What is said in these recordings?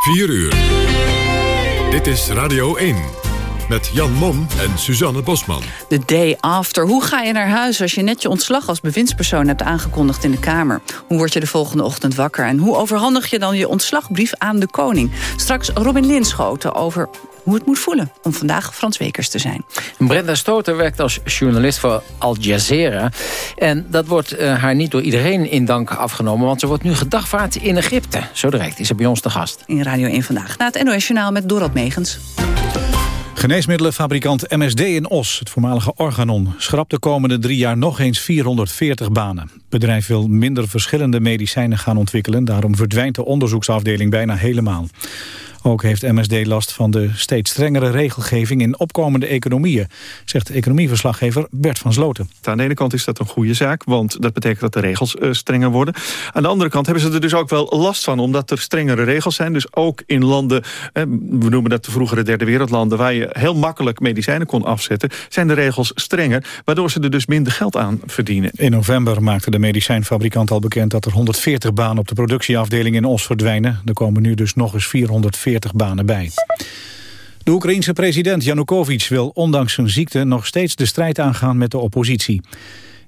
4 uur. Dit is Radio 1. Met Jan Mom en Suzanne Bosman. De day after. Hoe ga je naar huis als je net je ontslag als bewindspersoon hebt aangekondigd in de Kamer? Hoe word je de volgende ochtend wakker? En hoe overhandig je dan je ontslagbrief aan de koning? Straks Robin Linschoten over hoe het moet voelen om vandaag Frans Wekers te zijn. Brenda Stoter werkt als journalist voor Al Jazeera. En dat wordt uh, haar niet door iedereen in dank afgenomen... want ze wordt nu gedagvaard in Egypte. Zo direct is ze bij ons te gast. In Radio 1 Vandaag. Na het NOS Journaal met Dorot Megens. Geneesmiddelenfabrikant MSD in Os, het voormalige Organon... schrapt de komende drie jaar nog eens 440 banen. Het bedrijf wil minder verschillende medicijnen gaan ontwikkelen... daarom verdwijnt de onderzoeksafdeling bijna helemaal. Ook heeft MSD last van de steeds strengere regelgeving in opkomende economieën, zegt economieverslaggever Bert van Sloten. Aan de ene kant is dat een goede zaak, want dat betekent dat de regels uh, strenger worden. Aan de andere kant hebben ze er dus ook wel last van, omdat er strengere regels zijn. Dus ook in landen, eh, we noemen dat de vroegere derde wereldlanden, waar je heel makkelijk medicijnen kon afzetten, zijn de regels strenger, waardoor ze er dus minder geld aan verdienen. In november maakte de medicijnfabrikant al bekend dat er 140 banen op de productieafdeling in Os verdwijnen. Er komen nu dus nog eens 440 40 banen bij. De Oekraïense president Janukovic wil ondanks zijn ziekte nog steeds de strijd aangaan met de oppositie.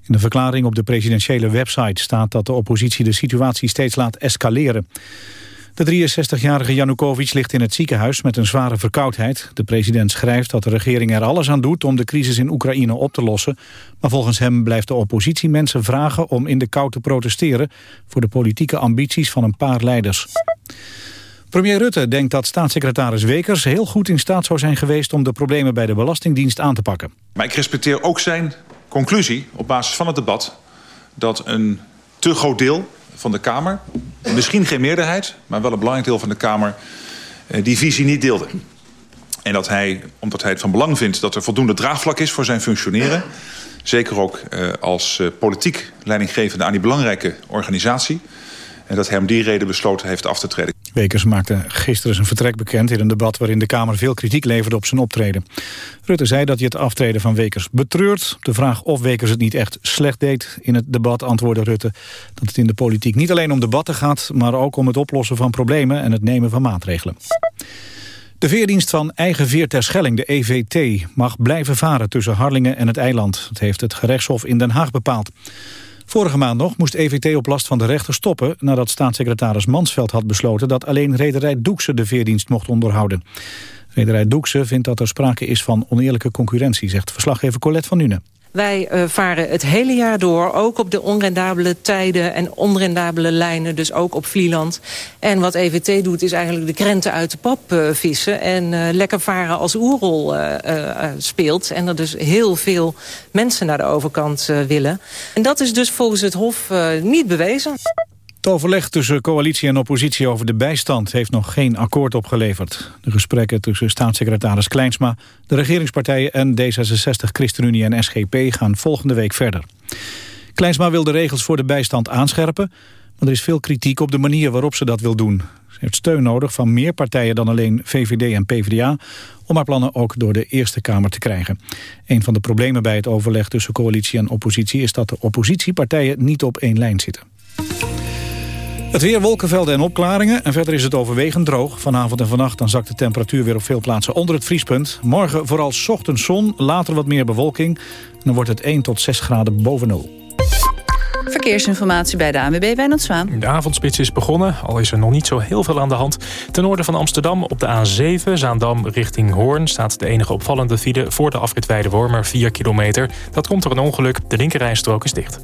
In de verklaring op de presidentiële website staat dat de oppositie de situatie steeds laat escaleren. De 63-jarige Janukovic ligt in het ziekenhuis met een zware verkoudheid. De president schrijft dat de regering er alles aan doet om de crisis in Oekraïne op te lossen. Maar volgens hem blijft de oppositie mensen vragen om in de kou te protesteren... voor de politieke ambities van een paar leiders. Premier Rutte denkt dat staatssecretaris Wekers heel goed in staat zou zijn geweest om de problemen bij de Belastingdienst aan te pakken. Maar ik respecteer ook zijn conclusie op basis van het debat dat een te groot deel van de Kamer, misschien geen meerderheid, maar wel een belangrijk deel van de Kamer, eh, die visie niet deelde. En dat hij, omdat hij het van belang vindt dat er voldoende draagvlak is voor zijn functioneren, zeker ook eh, als eh, politiek leidinggevende aan die belangrijke organisatie, en dat hij om die reden besloten heeft af te treden. Wekers maakte gisteren zijn vertrek bekend in een debat... waarin de Kamer veel kritiek leverde op zijn optreden. Rutte zei dat hij het aftreden van Wekers betreurt. De vraag of Wekers het niet echt slecht deed in het debat... antwoordde Rutte dat het in de politiek niet alleen om debatten gaat... maar ook om het oplossen van problemen en het nemen van maatregelen. De veerdienst van Eigen Veer ter Schelling, de EVT, mag blijven varen tussen Harlingen en het eiland. Dat heeft het gerechtshof in Den Haag bepaald. Vorige maand nog moest EVT op last van de rechter stoppen... nadat staatssecretaris Mansveld had besloten... dat alleen rederij Doekse de veerdienst mocht onderhouden. Rederij Doekse vindt dat er sprake is van oneerlijke concurrentie... zegt verslaggever Colette van Nuenen. Wij uh, varen het hele jaar door, ook op de onrendabele tijden en onrendabele lijnen, dus ook op Vlieland. En wat EVT doet is eigenlijk de krenten uit de pap uh, vissen en uh, lekker varen als oerol speelt. En er dus heel veel mensen naar de overkant willen. En dat is dus volgens het Hof niet bewezen. Het overleg tussen coalitie en oppositie over de bijstand heeft nog geen akkoord opgeleverd. De gesprekken tussen staatssecretaris Kleinsma, de regeringspartijen en D66, ChristenUnie en SGP gaan volgende week verder. Kleinsma wil de regels voor de bijstand aanscherpen, maar er is veel kritiek op de manier waarop ze dat wil doen. Ze heeft steun nodig van meer partijen dan alleen VVD en PvdA... om haar plannen ook door de Eerste Kamer te krijgen. Een van de problemen bij het overleg tussen coalitie en oppositie... is dat de oppositiepartijen niet op één lijn zitten. Het weer, wolkenvelden en opklaringen. En verder is het overwegend droog. Vanavond en vannacht dan zakt de temperatuur weer op veel plaatsen onder het vriespunt. Morgen vooral ochtends zon, later wat meer bewolking. dan wordt het 1 tot 6 graden boven nul. Verkeersinformatie bij de ANWB Wijnand Zwaan. De avondspits is begonnen, al is er nog niet zo heel veel aan de hand. Ten noorden van Amsterdam op de A7, Zaandam richting Hoorn... staat de enige opvallende file voor de afrit Wormer 4 kilometer. Dat komt door een ongeluk, de linkerrijstrook is dicht.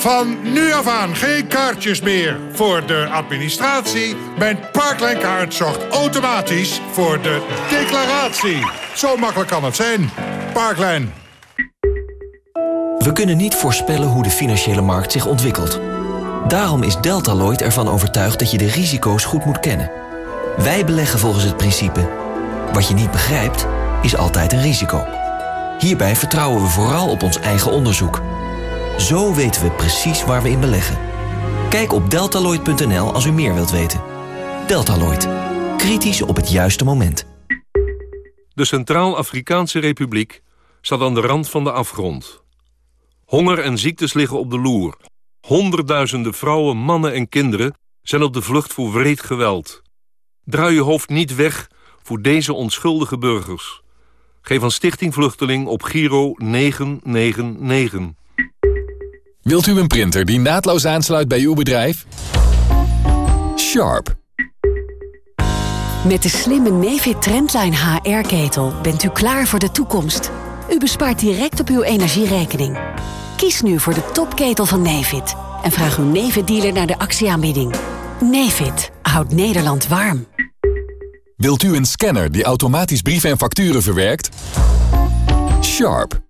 Van nu af aan geen kaartjes meer voor de administratie. Mijn Parkline kaart zorgt automatisch voor de declaratie. Zo makkelijk kan het zijn. Parkline. We kunnen niet voorspellen hoe de financiële markt zich ontwikkelt. Daarom is Deltaloid ervan overtuigd dat je de risico's goed moet kennen. Wij beleggen volgens het principe... Wat je niet begrijpt, is altijd een risico. Hierbij vertrouwen we vooral op ons eigen onderzoek. Zo weten we precies waar we in beleggen. Kijk op deltaloid.nl als u meer wilt weten. Deltaloid. Kritisch op het juiste moment. De Centraal-Afrikaanse Republiek staat aan de rand van de afgrond. Honger en ziektes liggen op de loer. Honderdduizenden vrouwen, mannen en kinderen zijn op de vlucht voor wreed geweld. Draai je hoofd niet weg voor deze onschuldige burgers. Geef aan Stichting Vluchteling op Giro 999. Wilt u een printer die naadloos aansluit bij uw bedrijf? Sharp. Met de slimme Nefit Trendline HR-ketel bent u klaar voor de toekomst. U bespaart direct op uw energierekening. Kies nu voor de topketel van Nefit en vraag uw Nefit-dealer naar de actieaanbieding. Nefit houdt Nederland warm. Wilt u een scanner die automatisch brieven en facturen verwerkt? Sharp.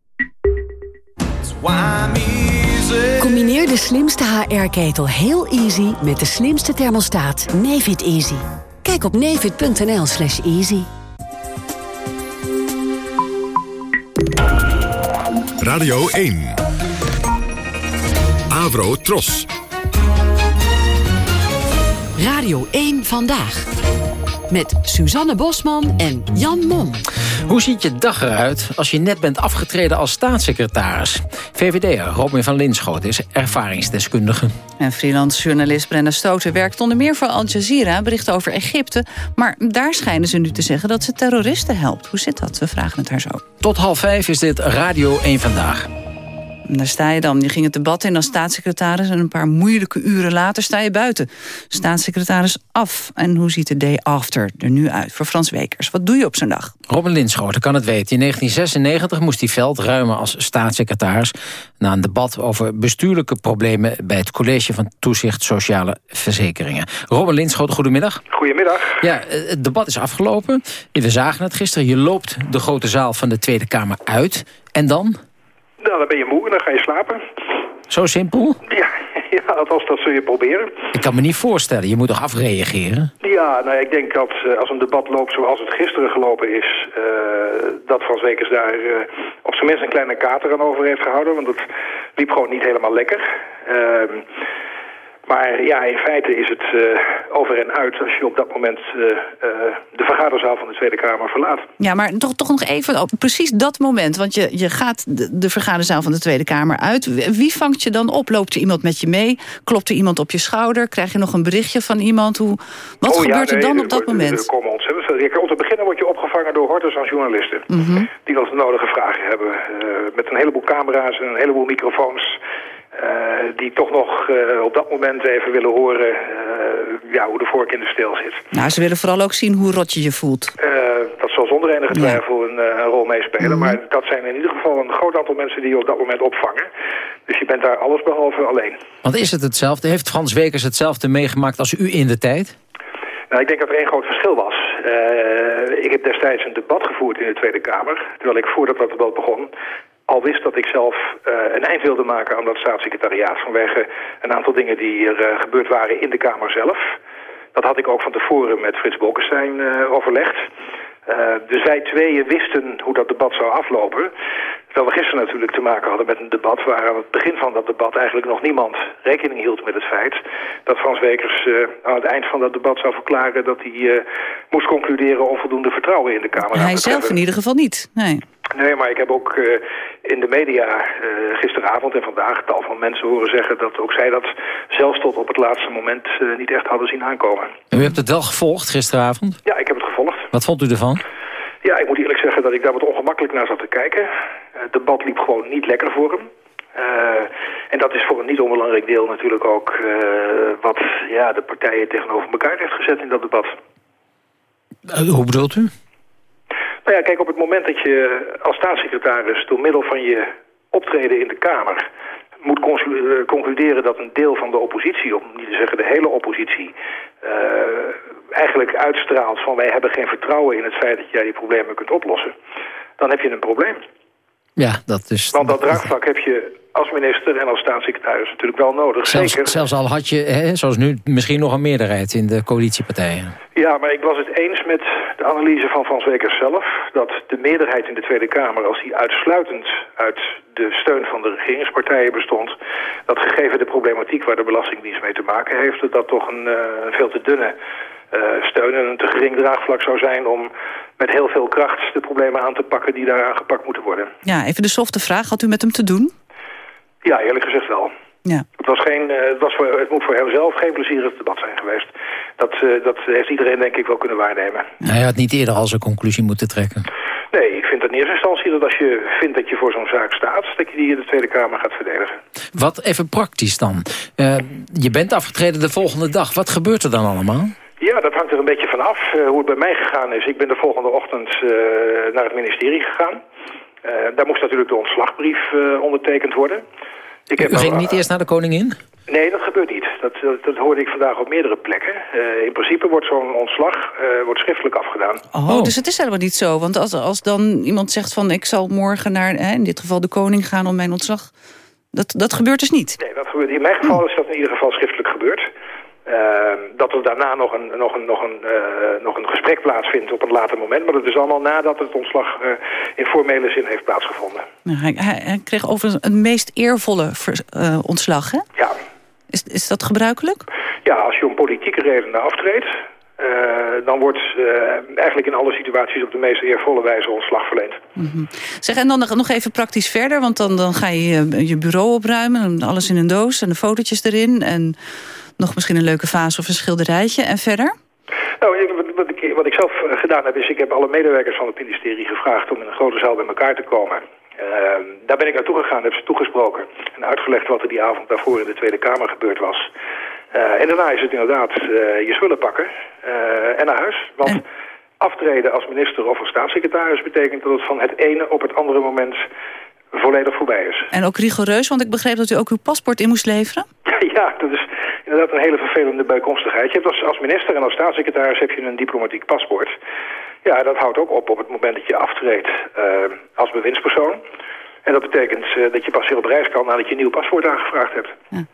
Combineer de slimste HR-ketel heel easy met de slimste thermostaat Nefit Easy. Kijk op nefit.nl slash easy. Radio 1. Avro Tros. Radio 1 Vandaag. Met Suzanne Bosman en Jan Mom. Hoe ziet je dag eruit als je net bent afgetreden als staatssecretaris? VVD'er Robin van Linschoten is ervaringsdeskundige. En freelance journalist Brenda Stoten werkt onder meer voor Al Jazeera... bericht over Egypte, maar daar schijnen ze nu te zeggen... dat ze terroristen helpt. Hoe zit dat? We vragen het haar zo. Tot half vijf is dit Radio 1 Vandaag. En daar sta je dan. Je ging het debat in als staatssecretaris... en een paar moeilijke uren later sta je buiten. Staatssecretaris af. En hoe ziet de day after er nu uit voor Frans Wekers? Wat doe je op zo'n dag? Robin Linschoten kan het weten. In 1996 moest hij veld ruimen als staatssecretaris... na een debat over bestuurlijke problemen... bij het College van Toezicht Sociale Verzekeringen. Robin Linschoten, goedemiddag. Goedemiddag. Ja, het debat is afgelopen. We zagen het gisteren. Je loopt de grote zaal van de Tweede Kamer uit. En dan? Nou, dan ben je moe en dan ga je slapen. Zo simpel? Ja, ja althans dat zul je proberen. Ik kan me niet voorstellen, je moet toch afreageren? Ja, nou ik denk dat uh, als een debat loopt zoals het gisteren gelopen is... Uh, dat Van Zwekers daar uh, op zijn minst een kleine kater aan over heeft gehouden. Want het liep gewoon niet helemaal lekker. Ehm, maar ja, in feite is het uh, over en uit als je op dat moment uh, uh, de vergaderzaal van de Tweede Kamer verlaat. Ja, maar toch, toch nog even op precies dat moment. Want je, je gaat de, de vergaderzaal van de Tweede Kamer uit. Wie vangt je dan op? Loopt er iemand met je mee? Klopt er iemand op je schouder? Krijg je nog een berichtje van iemand? Hoe, wat oh, gebeurt ja, er dan op dat er, moment? Er komen ontzettend veel. Om te beginnen word je opgevangen door hordes aan journalisten. Mm -hmm. Die dan de nodige vragen hebben. met een heleboel camera's en een heleboel microfoons. Uh, die toch nog uh, op dat moment even willen horen uh, ja, hoe de vork in de steel zit. Nou, ze willen vooral ook zien hoe rot je je voelt. dat zal zonder enige twijfel een, een, rol meespelen. Mm -hmm. Maar dat zijn in ieder geval een groot aantal mensen die je op dat moment opvangen. Dus je bent daar allesbehalve alleen. Want is het hetzelfde? Heeft Frans Wekers hetzelfde meegemaakt als u in de tijd? Nou, ik denk dat er één groot verschil was. ik heb destijds een debat gevoerd in de Tweede Kamer. Terwijl ik voordat dat debat begon al wist dat ik zelf uh, een eind wilde maken aan dat staatssecretariaat... vanwege een aantal dingen die er uh, gebeurd waren in de Kamer zelf. Dat had ik ook van tevoren met Frits Bolkestein uh, overlegd. dus wij tweeën wisten hoe dat debat zou aflopen. Terwijl we gisteren natuurlijk te maken hadden met een debat... waar aan het begin van dat debat eigenlijk nog niemand rekening hield met het feit... dat Frans Wekers aan het eind van dat debat zou verklaren... dat hij moest concluderen onvoldoende vertrouwen in de Kamer. Hij zelf in ieder geval niet, nee. Nee, maar ik heb ook uh, in de media uh, gisteravond en vandaag tal van mensen horen zeggen dat ook zij dat zelfs tot op het laatste moment uh, niet echt hadden zien aankomen. En u hebt het wel gevolgd gisteravond? Ja, ik heb het gevolgd. Wat vond u ervan? Ja, ik moet eerlijk zeggen dat ik daar wat ongemakkelijk naar zat te kijken. Het debat liep gewoon niet lekker voor hem. en dat is voor een niet onbelangrijk deel natuurlijk ook wat ja, de partijen tegenover elkaar heeft gezet in dat debat. hoe bedoelt u? Nou ja, kijk, op het moment dat je als staatssecretaris door middel van je optreden in de Kamer moet concluderen dat een deel van de oppositie, om niet te zeggen de hele oppositie, uh, eigenlijk uitstraalt van wij hebben geen vertrouwen in het feit dat jij die problemen kunt oplossen, dan heb je een probleem. Ja, dat is... Want dat draagvlak heb je als minister en als staatssecretaris natuurlijk wel nodig. Zelfs, Zeker. zelfs al had je, hè, zoals nu, misschien nog een meerderheid in de coalitiepartijen. Ja, maar ik was het eens met de analyse van Van Zwekers zelf... dat de meerderheid in de Tweede Kamer, als die uitsluitend uit de steun van de regeringspartijen bestond... dat gegeven de problematiek waar de Belastingdienst mee te maken heeft... dat dat toch een uh, veel te dunne uh, steun en een te gering draagvlak zou zijn... om met heel veel kracht de problemen aan te pakken die daar aangepakt moeten worden. Ja, even de softe vraag. Had u met hem te doen? Ja, eerlijk gezegd wel. Ja. Het, was geen, uh, het, was voor, het moet voor hem zelf geen plezierig debat zijn geweest. Dat, uh, dat heeft iedereen denk ik wel kunnen waarnemen. Hij had niet eerder al zijn conclusie moeten trekken. Nee, ik vind in eerste instantie dat als je vindt dat je voor zo'n zaak staat... dat je die in de Tweede Kamer gaat verdedigen. Wat even praktisch dan. Uh, je bent afgetreden de volgende dag. Wat gebeurt er dan allemaal? Ja, dat hangt er een beetje van af hoe het bij mij gegaan is. Ik ben de volgende ochtend naar het ministerie gegaan. Uh, daar moest natuurlijk de ontslagbrief uh, ondertekend worden. Ik heb U ging niet eerst naar de koningin? Nee, dat gebeurt niet. Dat, dat, dat hoorde ik vandaag op meerdere plekken. Uh, in principe wordt zo'n ontslag wordt schriftelijk afgedaan. Oh, dus het is helemaal niet zo. Want als, als dan iemand zegt van ik zal morgen naar, hè, in dit geval de koning gaan om mijn ontslag... Dat, dat gebeurt dus niet? Nee, dat gebeurt. in mijn geval is dat in ieder geval schriftelijk. Uh, dat er daarna nog een, nog, een, nog, een, uh, nog een gesprek plaatsvindt op een later moment. Maar dat is allemaal nadat het ontslag uh, in formele zin heeft plaatsgevonden. Nou, hij, hij, kreeg over een meest eervolle ver, ontslag, hè? Ja. Is, is dat gebruikelijk? Ja, als je om politieke redenen aftreedt... dan wordt eigenlijk in alle situaties op de meest eervolle wijze ontslag verleend. Mm -hmm. Zeg, en dan nog even praktisch verder, want dan, dan ga je je bureau opruimen... en alles in een doos en de fotootjes erin... en nog misschien een leuke vaas of een schilderijtje. En verder? Nou, wat ik, wat ik zelf gedaan heb, is ik heb alle medewerkers van het ministerie gevraagd om in een grote zaal bij elkaar te komen. Uh, daar ben ik naartoe gegaan, heb ze toegesproken en uitgelegd wat er die avond daarvoor in de Tweede Kamer gebeurd was. Uh, en daarna is het inderdaad uh, je spullen pakken en naar huis. Want en... aftreden als minister of als staatssecretaris betekent dat het van het ene op het andere moment volledig voorbij is. En ook rigoureus, want ik begreep dat u ook uw paspoort in moest leveren? Ja, dat is inderdaad een hele vervelende bijkomstigheid. Je hebt als, als minister en als staatssecretaris heb je een diplomatiek paspoort. Ja, dat houdt ook op op het moment dat je aftreedt uh, als bewindspersoon. En dat betekent uh, dat je pas weer op reis kan nadat je een nieuw paspoort aangevraagd hebt. Ja.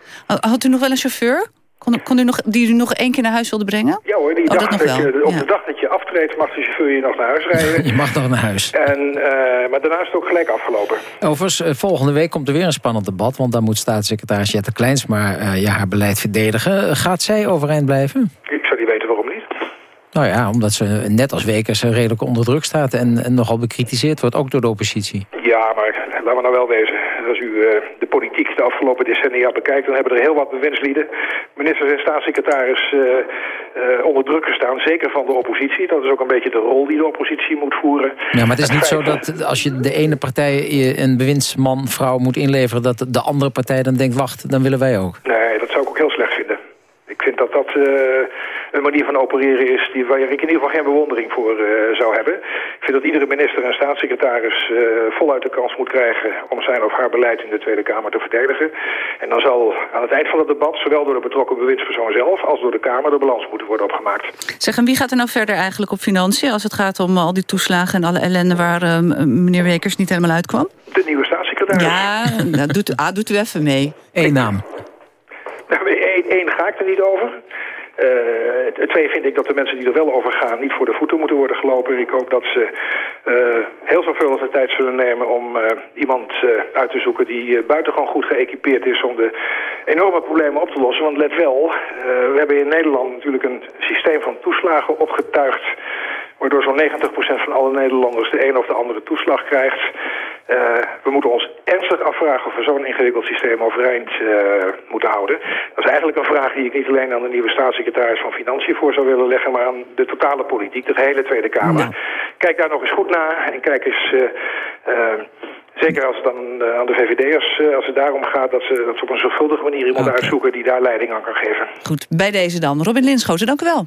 Had u nog wel een chauffeur? Kon, kon u nog, die u nog één keer naar huis wilde brengen? Ja hoor, die oh, dag dat dat je, op ja. de dag dat je aftreedt mag de chauffeur je nog naar huis rijden. je mag nog naar huis. En, uh, maar daarna is het ook gelijk afgelopen. Overigens, volgende week komt er weer een spannend debat... want dan moet staatssecretaris Jette Kleinsma uh, ja, haar beleid verdedigen. Gaat zij overeind blijven? Ik zou niet weten waarom niet. Nou ja, omdat ze net als Wekers redelijk onder druk staat... en, en nogal bekritiseerd wordt, ook door de oppositie. Ja, maar laten we nou wel wezen. Als u uh, de politiek de afgelopen decennia bekijkt... dan hebben er heel wat bewindslieden, ministers en staatssecretaris... Uh, uh, onder druk gestaan, zeker van de oppositie. Dat is ook een beetje de rol die de oppositie moet voeren. Ja, maar het is niet zo dat als je de ene partij een bewindsman, vrouw moet inleveren... dat de andere partij dan denkt, wacht, dan willen wij ook. Nee, dat zou ik ook heel slecht vinden. Ik vind dat dat een manier van opereren is die, waar ik in ieder geval geen bewondering voor uh, zou hebben. Ik vind dat iedere minister en staatssecretaris uh, voluit de kans moet krijgen om zijn of haar beleid in de Tweede Kamer te verdedigen. En dan zal aan het eind van het debat, zowel door de betrokken bewindspersoon zelf als door de Kamer, de balans moeten worden opgemaakt. Zeg, en wie gaat er nou verder eigenlijk op financiën als het gaat om al die toeslagen en alle ellende waar uh, meneer Wekers niet helemaal uitkwam? De nieuwe staatssecretaris. Ja, dat doet, ah, doet u even mee. Eén naam. Eén ga ik er niet over. Uh, twee vind ik dat de mensen die er wel over gaan niet voor de voeten moeten worden gelopen. Ik hoop dat ze uh, heel zorgvuldig de tijd zullen nemen om uh, iemand uit te zoeken die buitengewoon goed geëquipeerd is om de enorme problemen op te lossen. Want let wel, we hebben in Nederland natuurlijk een systeem van toeslagen opgetuigd waardoor zo'n 90% van alle Nederlanders de een of de andere toeslag krijgt. Uh, we moeten ons ernstig afvragen of we zo'n ingewikkeld systeem overeind uh, moeten houden. Dat is eigenlijk een vraag die ik niet alleen aan de nieuwe staatssecretaris van Financiën voor zou willen leggen, maar aan de totale politiek, de hele Tweede Kamer. Ja. Kijk daar nog eens goed naar en kijk eens... Uh, Zeker als het dan aan de VVD'ers, als het daarom gaat... Dat ze, dat ze op een zorgvuldige manier iemand okay. uitzoeken die daar leiding aan kan geven. Goed, bij deze dan. Robin Linschoten, dank u wel.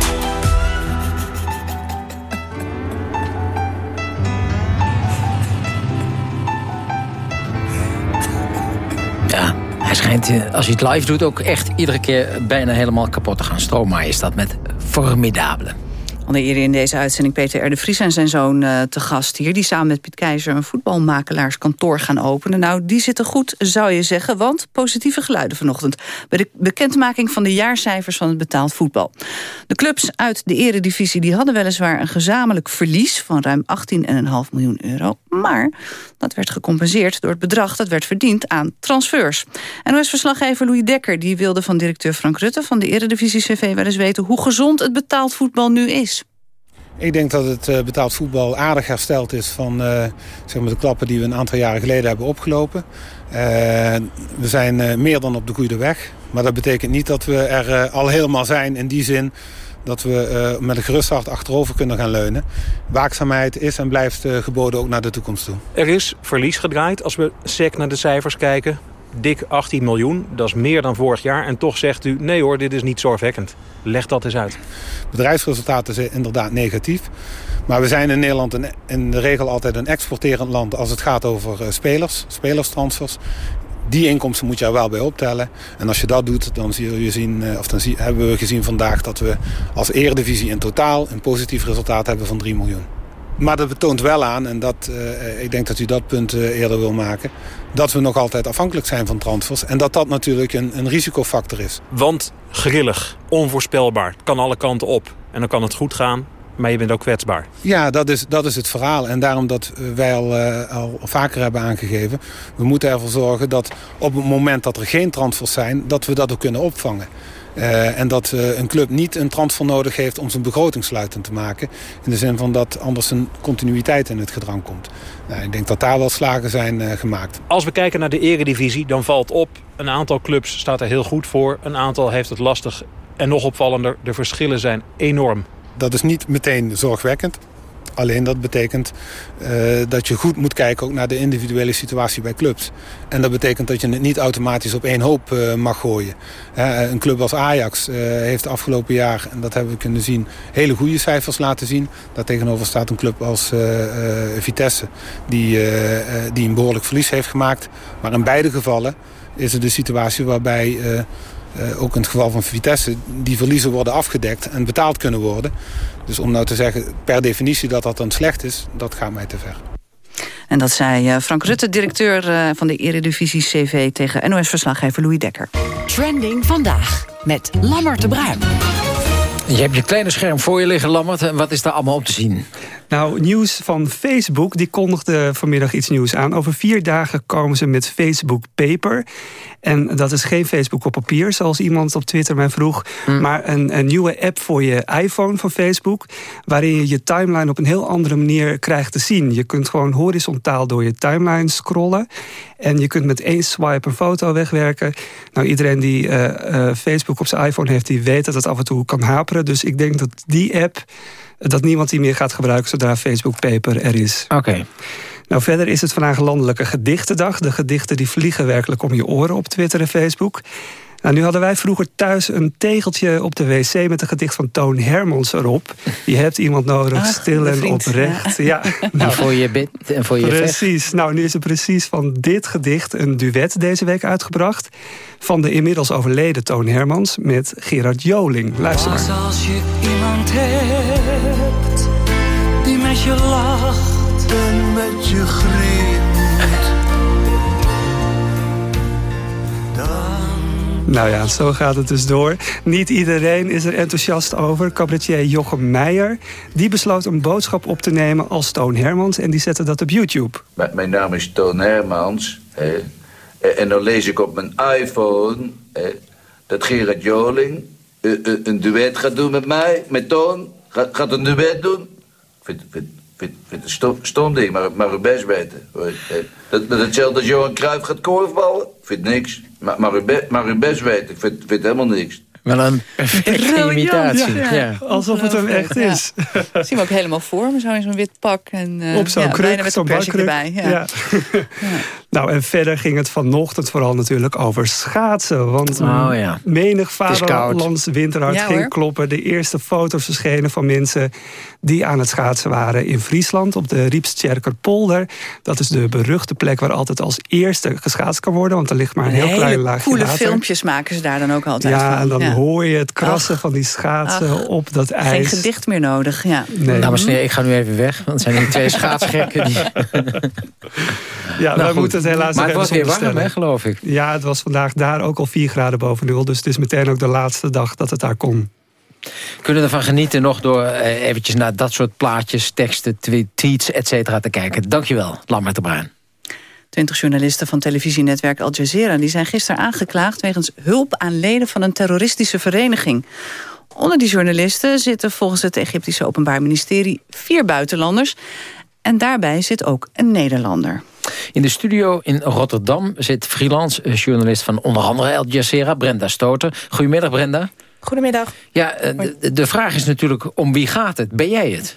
Schijnt, eh, als hij het live doet, ook echt iedere keer bijna helemaal kapot te gaan. Stromae is dat met Formidable. Onder eerder in deze uitzending Peter R. de Vries en zijn zoon uh, te gast hier... die samen met Piet Keizer een voetbalmakelaarskantoor gaan openen. Nou, die zitten goed, zou je zeggen, want positieve geluiden vanochtend... bij de bekendmaking van de jaarcijfers van het betaald voetbal. De clubs uit de eredivisie die hadden weliswaar een gezamenlijk verlies... van ruim 18,5 miljoen euro, maar dat werd gecompenseerd door het bedrag... dat werd verdiend aan transfers. NOS-verslaggever Louis Dekker die wilde van directeur Frank Rutte... van de eredivisie CV wel eens weten hoe gezond het betaald voetbal nu is. Ik denk dat het eh, betaald voetbal aardig hersteld is van uh, zeg maar de klappen die we een aantal jaren geleden hebben opgelopen. Uh, we zijn meer dan op de goede weg. Maar dat betekent niet dat we er al helemaal zijn in die zin dat we met een gerust hart achterover kunnen gaan leunen. Waakzaamheid is en blijft geboden ook naar de toekomst toe. Er is verlies gedraaid als we sec naar de cijfers kijken dik 18 miljoen. Dat is meer dan vorig jaar. En toch zegt u, nee hoor, dit is niet zorgwekkend. Leg dat eens uit. Bedrijfsresultaten zijn inderdaad negatief. Maar we zijn in Nederland in de regel altijd een exporterend land... als het gaat over eh, spelers, spelerstransfers. Die inkomsten moet je er wel bij optellen. En als je dat doet, dan, zie je zien, eh, of dan hebben we gezien vandaag... dat we als eredivisie in totaal een positief resultaat hebben van 3 miljoen. Maar dat betoont wel aan, en dat, uh, ik denk dat u dat punt eerder wil maken... dat we nog altijd afhankelijk zijn van transfers. En dat dat natuurlijk een, een risicofactor is. Want grillig, onvoorspelbaar, kan alle kanten op. En dan kan het goed gaan maar je bent ook kwetsbaar. Ja, dat is, dat is het verhaal. En daarom dat wij al, uh, al vaker hebben aangegeven... we moeten ervoor zorgen dat op het moment dat er geen transfers zijn... dat we dat ook kunnen opvangen. Uh, en dat uh, een club niet een transfer nodig heeft om zijn begroting sluitend te maken. In de zin van dat anders een continuïteit in het gedrang komt. Nou, ik denk dat daar wel slagen zijn uh, gemaakt. Als we kijken naar de eredivisie, dan valt op... een aantal clubs staat er heel goed voor. Een aantal heeft het lastig. En nog opvallender, de verschillen zijn enorm. Dat is niet meteen zorgwekkend. Alleen dat betekent uh, dat je goed moet kijken ook naar de individuele situatie bij clubs. En dat betekent dat je het niet automatisch op één hoop uh, mag gooien. Uh, een club als Ajax heeft afgelopen jaar, en dat hebben we kunnen zien, hele goede cijfers laten zien. Daartegenover staat een club als Vitesse, die, die een behoorlijk verlies heeft gemaakt. Maar in beide gevallen is het de situatie waarbij... Uh, ook in het geval van Vitesse, die verliezen worden afgedekt en betaald kunnen worden. Dus om nou te zeggen per definitie dat dat dan slecht is, dat gaat mij te ver. En dat zei uh, Frank Rutte, directeur uh, van de Eredivisie CV... tegen NOS-verslaggever Louis Dekker. Trending vandaag met Lammert de Bruin. Je hebt je kleine scherm voor je liggen, Lammert. En wat is daar allemaal op te zien? Nou, nieuws van Facebook, die kondigde vanmiddag iets nieuws aan. Over vier dagen komen ze met Facebook Paper. En dat is geen Facebook op papier, zoals iemand op Twitter mij vroeg. Mm. Maar een, een, nieuwe app voor je iPhone van Facebook... waarin je je timeline op een heel andere manier krijgt te zien. Je kunt gewoon horizontaal door je timeline scrollen. En je kunt met één swipe een foto wegwerken. Nou, iedereen die uh, uh, Facebook op zijn iPhone heeft... die weet dat het af en toe kan haperen. Dus ik denk dat die app dat niemand die meer gaat gebruiken zodra Facebook Paper er is. Oké. Nou, verder is het vandaag Landelijke Gedichtendag. De gedichten die vliegen werkelijk om je oren op Twitter en Facebook. Nou, nu hadden wij vroeger thuis een tegeltje op de wc... met een gedicht van Toon Hermans erop. Je hebt iemand nodig, Ach, stil en vriend, oprecht. Ja. ja. nou, voor je bid en voor je Precies. Vecht. Nou, nu is er precies van dit gedicht een duet deze week uitgebracht... van de inmiddels overleden Toon Hermans met Gerard Joling. Luister maar. als je iemand hebt die met je lacht en met je griet Nou ja, zo gaat het dus door. Niet iedereen is er enthousiast over. Cabaretier Jochem Meijer die besloot een boodschap op te nemen als Toon Hermans... en die zette dat op YouTube. Mijn naam is Toon Hermans. Hè. En dan lees ik op mijn iPhone... Dat Gerard Joling een duet gaat doen met mij, met Toon. Gaat een duet doen. Vind, vind, vind, vind het stom, stom ding, maar, maar u best weten. Dat, dat hetzelfde als Johan Cruijff gaat korfballen. Vind niks. Maar, maar, u, be, maar u best weten. Ik vind, vind helemaal niks. Wel een perfecte imitatie. Ja, ja. Alsof het hem echt is. Ja. Zie hem ook helemaal voor me, zo in zo'n wit pak. En, uh, Op zo'n ja, kruk, bijna met zo'n een persje erbij. Ja. Nou, en verder ging het vanochtend vooral natuurlijk over schaatsen. Want oh, ja. menig vaderlands winterhart Ja, ging hoor. kloppen. De eerste foto's verschenen van mensen die aan het schaatsen waren in Friesland. Op de Riepstjerkerpolder. Dat is de beruchte plek waar altijd als eerste geschaatst kan worden. Want er ligt maar een heel Hele klein laagje coole water. filmpjes maken ze daar dan ook altijd Ja, van. en dan Ja. hoor je het krassen Ach. van die schaatsen Ach. op dat Geen ijs. gedicht meer nodig, ja. Nee. Dames en heren, ik ga nu even weg. Want het zijn die twee schaatsgekken. Die... Ja, Nou, wij goed. moeten het helaas Maar het was weer warm, hè, stellen. geloof ik. Ja, het was vandaag daar ook al 4 graden boven nul. Dus het is meteen ook de laatste dag dat het daar kon. Kunnen ervan genieten nog door eh, eventjes naar dat soort plaatjes, teksten, twe- tweets, et cetera te kijken. Dankjewel, Lambert de Bruin. Twintig journalisten van televisienetwerk Al Jazeera... die zijn gisteren aangeklaagd wegens hulp aan leden van een terroristische vereniging. Onder die journalisten zitten volgens het Egyptische Openbaar Ministerie... vier buitenlanders. En daarbij zit ook een Nederlander. In de studio in Rotterdam zit freelance eh, journalist van onder andere Al Jazeera, Brenda Stoter. Goedemiddag, Brenda. Goedemiddag. Ja, eh, de, de vraag is natuurlijk, om wie gaat het? Ben jij het?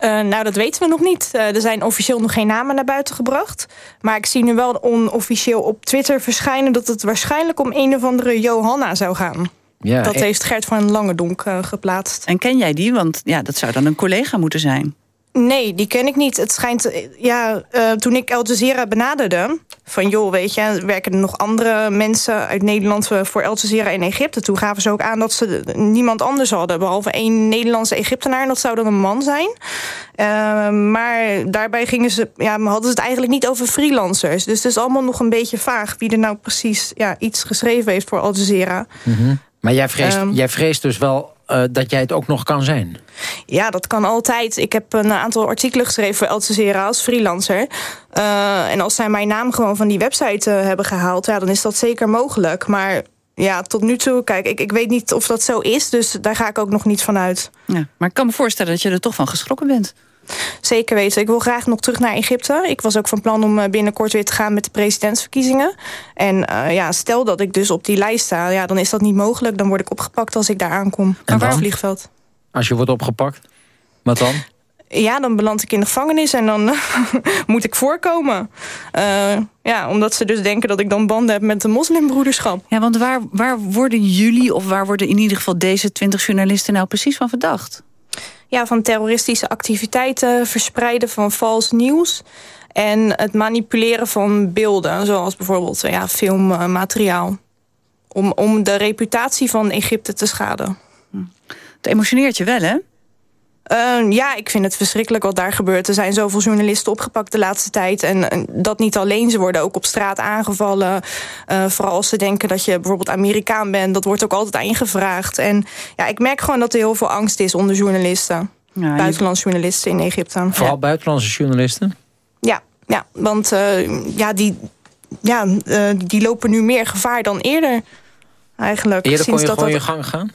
Uh, nou, dat weten we nog niet. Uh, er zijn officieel nog geen namen naar buiten gebracht. Maar ik zie nu wel onofficieel op Twitter verschijnen... dat het waarschijnlijk om een of andere Johanna zou gaan. Ja, dat en- heeft Gert van Langendonk uh, geplaatst. En ken jij die? Want ja, dat zou dan een collega moeten zijn. Nee, die ken ik niet. Het schijnt, eh, ja, uh, toen ik Al Jazeera benaderde... van joh, weet je, werken er nog andere mensen uit Nederland... eh, voor Al Jazeera in Egypte? Toen gaven ze ook aan dat ze niemand anders hadden... behalve één Nederlandse Egyptenaar, en dat zou dan een man zijn. Uh, maar daarbij gingen ze, ja, hadden ze het eigenlijk niet over freelancers. Dus het is allemaal nog een beetje vaag... wie er nou precies ja, iets geschreven heeft voor Al Jazeera. Mm -hmm. Maar jij vreest, Ehm. jij vreest dus wel uh, dat jij het ook nog kan zijn? Ja, dat kan altijd. Ik heb een aantal artikelen geschreven voor El Jazeera als freelancer. Uh, en als zij mijn naam gewoon van die website uh, hebben gehaald... Ja, dan is dat zeker mogelijk. Maar ja, tot nu toe, kijk, ik, ik weet niet of dat zo is... dus daar ga ik ook nog niet van uit. Ja, maar ik kan me voorstellen dat je er toch van geschrokken bent. Zeker weten. Ik wil graag nog terug naar Egypte. Ik was ook van plan om binnenkort weer te gaan met de presidentsverkiezingen. En uh, ja, stel dat ik dus op die lijst sta, ja, dan is dat niet mogelijk. Dan word ik opgepakt als ik daar aankom. En waar vliegveld. Als je wordt opgepakt, wat dan? Ja, dan beland ik in de gevangenis en dan moet ik voorkomen. Uh, ja, omdat ze dus denken dat ik dan banden heb met de moslimbroederschap. Ja, want waar, waar worden jullie, of waar worden in ieder geval deze twintig journalisten nou precies van verdacht? Ja, van terroristische activiteiten, verspreiden van vals nieuws... en het manipuleren van beelden, zoals bijvoorbeeld ja, filmmateriaal. Om, om de reputatie van Egypte te schaden. Het emotioneert je wel, hè? Uh, ja, ik vind het verschrikkelijk wat daar gebeurt. Er zijn zoveel journalisten opgepakt de laatste tijd. En, en dat niet alleen, ze worden ook op straat aangevallen. Uh, vooral als ze denken dat je bijvoorbeeld Amerikaan bent. Dat wordt ook altijd aan je gevraagd. En ja, ik merk gewoon dat er heel veel angst is onder journalisten. Ja, Buitenlandse journalisten in Egypte. Vooral ja. buitenlandse journalisten? Ja, ja want uh, ja, die, ja, die lopen nu meer gevaar dan eerder. Eigenlijk. Eerder kon je gewoon dat... je gang gaan?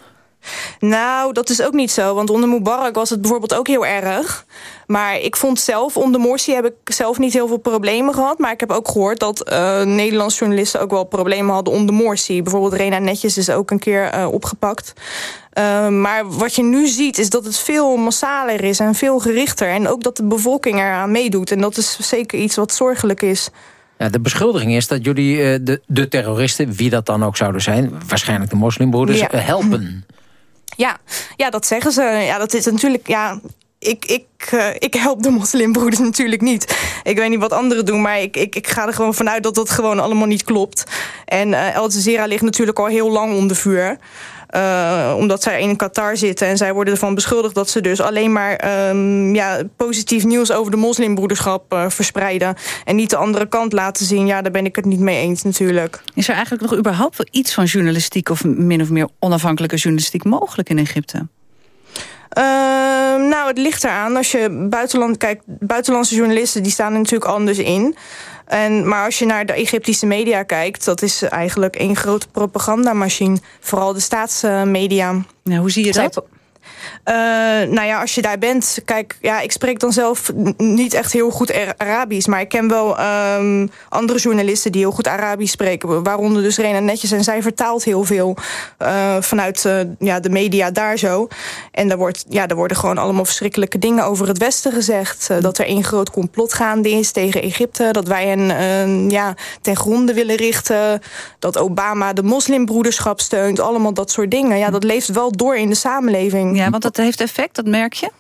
Nou, dat is ook niet zo. Want onder Mubarak was het bijvoorbeeld ook heel erg. Maar ik vond zelf, onder Morsi heb ik zelf niet heel veel problemen gehad. Maar ik heb ook gehoord dat uh, Nederlandse journalisten ook wel problemen hadden onder Morsi. Bijvoorbeeld Rena Netjes is ook een keer uh, opgepakt. Uh, maar wat je nu ziet is dat het veel massaler is en veel gerichter. En ook dat de bevolking eraan meedoet. En dat is zeker iets wat zorgelijk is. Ja, de beschuldiging is dat jullie de, de terroristen, wie dat dan ook zouden zijn... waarschijnlijk de moslimbroeders, ja. helpen. Ja, ja, dat zeggen ze. Ja, dat is natuurlijk... Ja, ik, ik, uh, ik help de moslimbroeders natuurlijk niet. Ik weet niet wat anderen doen, maar ik, ik, ik ga er gewoon vanuit dat dat gewoon allemaal niet klopt. En uh, El Jazeera ligt natuurlijk al heel lang onder vuur. Uh, omdat zij in Qatar zitten en zij worden ervan beschuldigd dat ze dus alleen maar um, ja, positief nieuws over de moslimbroederschap uh, verspreiden. En niet de andere kant laten zien. Ja, daar ben ik het niet mee eens natuurlijk. Is er eigenlijk nog überhaupt wel iets van journalistiek of min of meer onafhankelijke journalistiek mogelijk in Egypte? Uh, nou, het ligt eraan. Als je buitenland kijkt, buitenlandse journalisten die staan er natuurlijk anders in. En, maar als je naar de Egyptische media kijkt... dat is eigenlijk één grote propagandamachine. Vooral de staatsmedia. Nou, hoe zie je dat? Uh, nou ja, als je daar bent, kijk, ja, ik spreek dan zelf niet echt heel goed Arabisch, maar ik ken wel um, andere journalisten die heel goed Arabisch spreken, waaronder dus Rena Netjes en zij vertaalt heel veel uh, vanuit uh, ja, de media daar zo. En daar, wordt, ja, daar worden gewoon allemaal verschrikkelijke dingen over het Westen gezegd. dat er één groot complot gaande is tegen Egypte, dat wij een ja, ten gronde willen richten, dat Obama de moslimbroederschap steunt, allemaal dat soort dingen. Ja, dat leeft wel door in de samenleving. Ja, want dat heeft effect, dat merk je?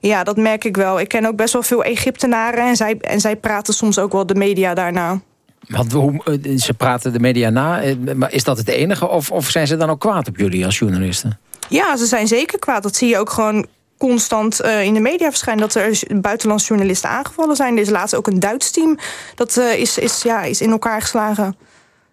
Ja, dat merk ik wel. Ik ken ook best wel veel Egyptenaren en zij, en zij praten soms ook wel de media daarna. Want hoe, eh, ze praten de media na, eh, maar is dat het enige? Of, of zijn ze dan ook kwaad op jullie als journalisten? Ja, ze zijn zeker kwaad. Dat zie je ook gewoon constant uh, in de media verschijnen... dat er buitenlandse journalisten aangevallen zijn. Er is laatst ook een Duits team dat uh, is, is, ja, is in elkaar geslagen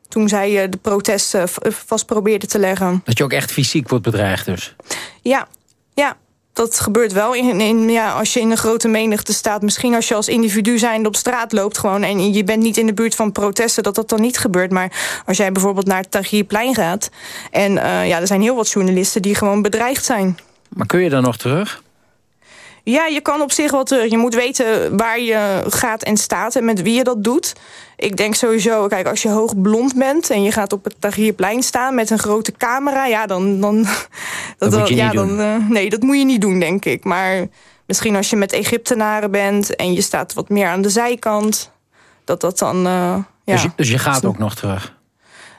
toen zij de protesten vast probeerden te leggen. Dat je ook echt fysiek wordt bedreigd dus? Ja, ja. Dat gebeurt wel in, in, ja, als je in een grote menigte staat. Misschien als je als individu zijnde op straat loopt gewoon... en je bent niet in de buurt van protesten, dat dat dan niet gebeurt. Maar als jij bijvoorbeeld naar het Tahrirplein gaat... en uh, ja, er zijn heel wat journalisten die gewoon bedreigd zijn. Maar kun je dan nog terug? Ja, je kan op zich wel terug. Je moet weten waar je gaat en staat en met wie je dat doet. Ik denk sowieso, kijk, als je hoog blond bent... en je gaat op het Tahrirplein staan met een grote camera... ja, dan... dan dat, dat moet je ja, niet dan, uh, nee, dat moet je niet doen, denk ik. Maar misschien als je met Egyptenaren bent... en je staat wat meer aan de zijkant... dat dat dan... Uh, ja. dus, je, dus je gaat ook nog terug?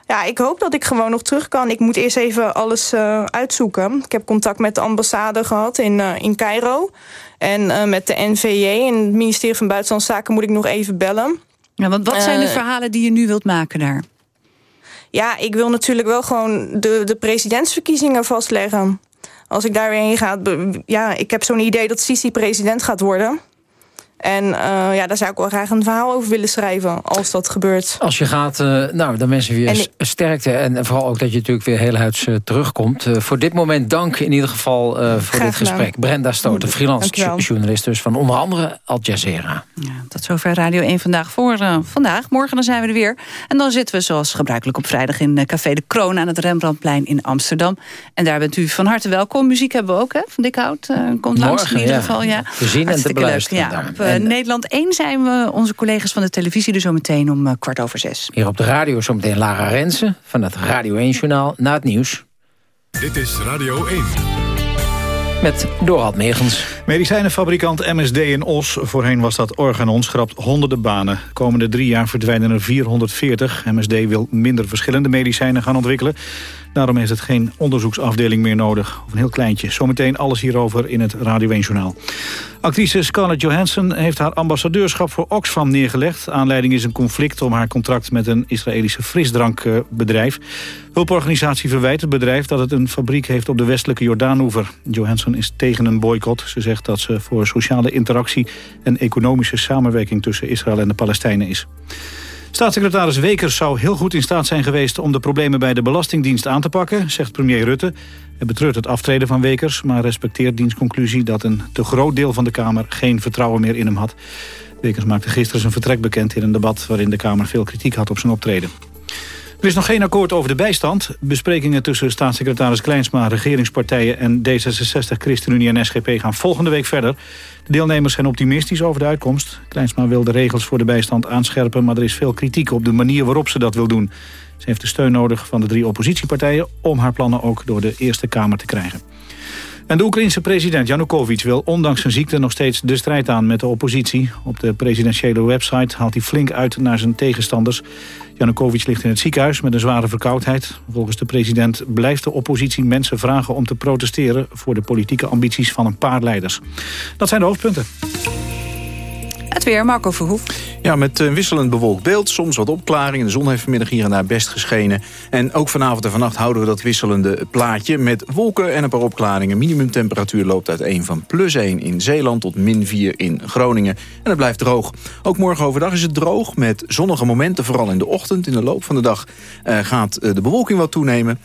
Ja, ik hoop dat ik gewoon nog terug kan. Ik moet eerst even alles uh, uitzoeken. Ik heb contact met de ambassade gehad in, uh, in Cairo. En uh, met de NVJ en het ministerie van Buitenlandse Zaken moet ik nog even bellen. Ja, want wat zijn de verhalen die je nu wilt maken daar? Ja, ik wil natuurlijk wel gewoon de, de presidentsverkiezingen vastleggen. Als ik daar weer heen ga... Ja, ik heb zo'n idee dat Sisi president gaat worden. En uh, ja, daar zou ik wel graag een verhaal over willen schrijven als dat gebeurt. Als je gaat, uh, nou, dan wensen we je ik... sterkte. En vooral ook dat je natuurlijk weer heel huids uh, terugkomt. voor dit moment dank in ieder geval voor dit gesprek. Brenda Stoten, freelance journalist dus van onder andere Al Jazeera. Ja, tot zover Radio 1 vandaag voor vandaag. Morgen dan zijn we er weer. En dan zitten we zoals gebruikelijk op vrijdag in Café de Kroon... aan het Rembrandtplein in Amsterdam. En daar bent u van harte welkom. Muziek hebben we ook, hè, van Dikhout. komt Morgen, langs in ieder ja. geval. Ja. Te zien en te beluisteren Ja, op en, Nederland 1 zijn we onze collega's van de televisie... er zo meteen om uh, kwart over zes. Hier op de radio zometeen Lara Rensen van het Radio 1-journaal na het nieuws. Dit is Radio 1 met Dorald Megens. Medicijnenfabrikant MSD in Os, voorheen was dat Organon, schrapt honderden banen. De komende drie jaar verdwijnen er 440. MSD wil minder verschillende medicijnen gaan ontwikkelen. Daarom is het geen onderzoeksafdeling meer nodig. Of een heel kleintje. Zometeen alles hierover in het Radio 1 Journaal. Actrice Scarlett Johansson heeft haar ambassadeurschap voor Oxfam neergelegd. Aanleiding is een conflict om haar contract met een Israëlische frisdrankbedrijf. Hulporganisatie verwijt het bedrijf dat het een fabriek heeft op de westelijke Jordaanoever. Johansson is tegen een boycott. Ze zegt dat ze voor sociale interactie en economische samenwerking tussen Israël en de Palestijnen is. Staatssecretaris Wekers zou heel goed in staat zijn geweest... om de problemen bij de Belastingdienst aan te pakken, zegt premier Rutte. Hij betreurt het aftreden van Wekers... maar respecteert dienstconclusie dat een te groot deel van de Kamer... geen vertrouwen meer in hem had. Wekers maakte gisteren zijn vertrek bekend in een debat... waarin de Kamer veel kritiek had op zijn optreden. Er is nog geen akkoord over de bijstand. Besprekingen tussen staatssecretaris Kleinsma, regeringspartijen... en D66, ChristenUnie en SGP gaan volgende week verder. De deelnemers zijn optimistisch over de uitkomst. Kleinsma wil de regels voor de bijstand aanscherpen... maar er is veel kritiek op de manier waarop ze dat wil doen. Ze heeft de steun nodig van de drie oppositiepartijen... om haar plannen ook door de Eerste Kamer te krijgen. En de Oekraïense president Janukovic wil ondanks zijn ziekte nog steeds de strijd aan met de oppositie. Op de presidentiële website haalt hij flink uit naar zijn tegenstanders. Janukovic ligt in het ziekenhuis met een zware verkoudheid. Volgens de president blijft de oppositie mensen vragen om te protesteren... voor de politieke ambities van een paar leiders. Dat zijn de hoofdpunten. Het weer, Marco Verhoef. Ja, met een wisselend bewolkt beeld. Soms wat opklaring. De zon heeft vanmiddag hier en daar best geschenen. En ook vanavond en vannacht houden we dat wisselende plaatje... met wolken en een paar opklaringen. Minimumtemperatuur loopt uiteen van plus 1 in Zeeland... tot min 4 in Groningen. En het blijft droog. Ook morgen overdag is het droog met zonnige momenten... vooral in de ochtend. In de loop van de dag uh, gaat de bewolking wat toenemen.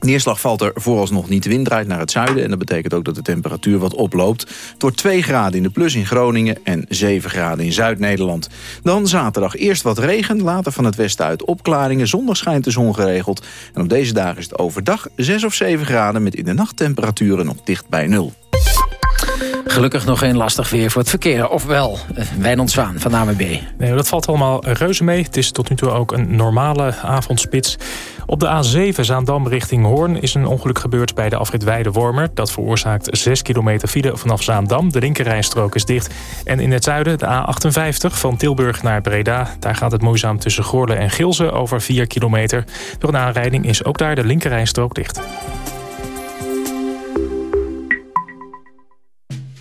Neerslag valt er vooralsnog niet. De wind draait naar het zuiden en dat betekent ook dat de temperatuur wat oploopt. Wordt 2 graden in de plus in Groningen en 7 graden in Zuid-Nederland. Dan zaterdag eerst wat regen, later van het westen uit opklaringen. Zondag schijnt de zon geregeld. En op deze dagen is het overdag 6 of 7 graden... met in de nacht temperaturen nog dicht bij nul. Gelukkig nog geen lastig weer voor het verkeer. Ofwel, Wijnand Zwaan van AMB. Nee, dat valt allemaal reuze mee. Het is tot nu toe ook een normale avondspits. Op de A7 Zaandam richting Hoorn is een ongeluk gebeurd bij de afrit Weide-Wormer. Dat veroorzaakt 6 kilometer file vanaf Zaandam. De linkerrijstrook is dicht. En in het zuiden de A58 van Tilburg naar Breda. Daar gaat het moeizaam tussen Goorle en Gilze over 4 kilometer. Door een aanrijding is ook daar de linkerrijstrook dicht.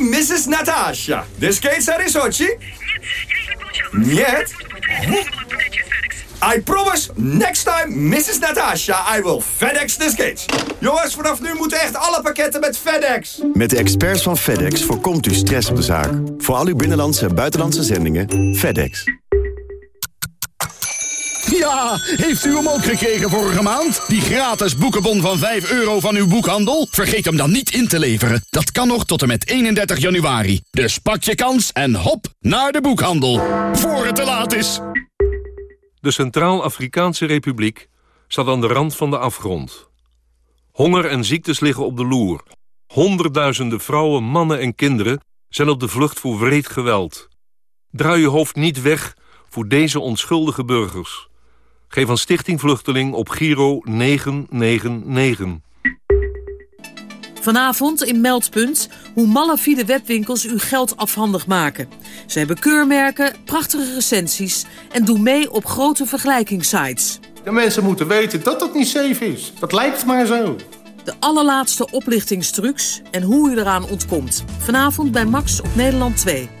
Mrs. Natasha. The skates are in Sochi? Нет. I promise, next time, Mrs. Natasha, I will FedEx the skates. Jongens, vanaf nu moeten echt alle pakketten met FedEx. Met de experts van FedEx voorkomt u stress op de zaak. Voor al uw binnenlandse en buitenlandse zendingen, FedEx. Ja, heeft u hem ook gekregen vorige maand? Die gratis boekenbon van 5 euro van uw boekhandel? Vergeet hem dan niet in te leveren. Dat kan nog tot en met 31 januari. Dus pak je kans en hop naar de boekhandel. Voor het te laat is. De Centraal-Afrikaanse Republiek staat aan de rand van de afgrond. Honger en ziektes liggen op de loer. Honderdduizenden vrouwen, mannen en kinderen zijn op de vlucht voor wreed geweld. Draai je hoofd niet weg voor deze onschuldige burgers. Geef aan Stichting Vluchteling op Giro 999. Vanavond in Meldpunt hoe malafide webwinkels uw geld afhandig maken. Ze hebben keurmerken, prachtige recensies en doen mee op grote vergelijkingssites. De mensen moeten weten dat het niet safe is. Dat lijkt maar zo. De allerlaatste oplichtingstrucs en hoe u eraan ontkomt. Vanavond bij Max op Nederland 2.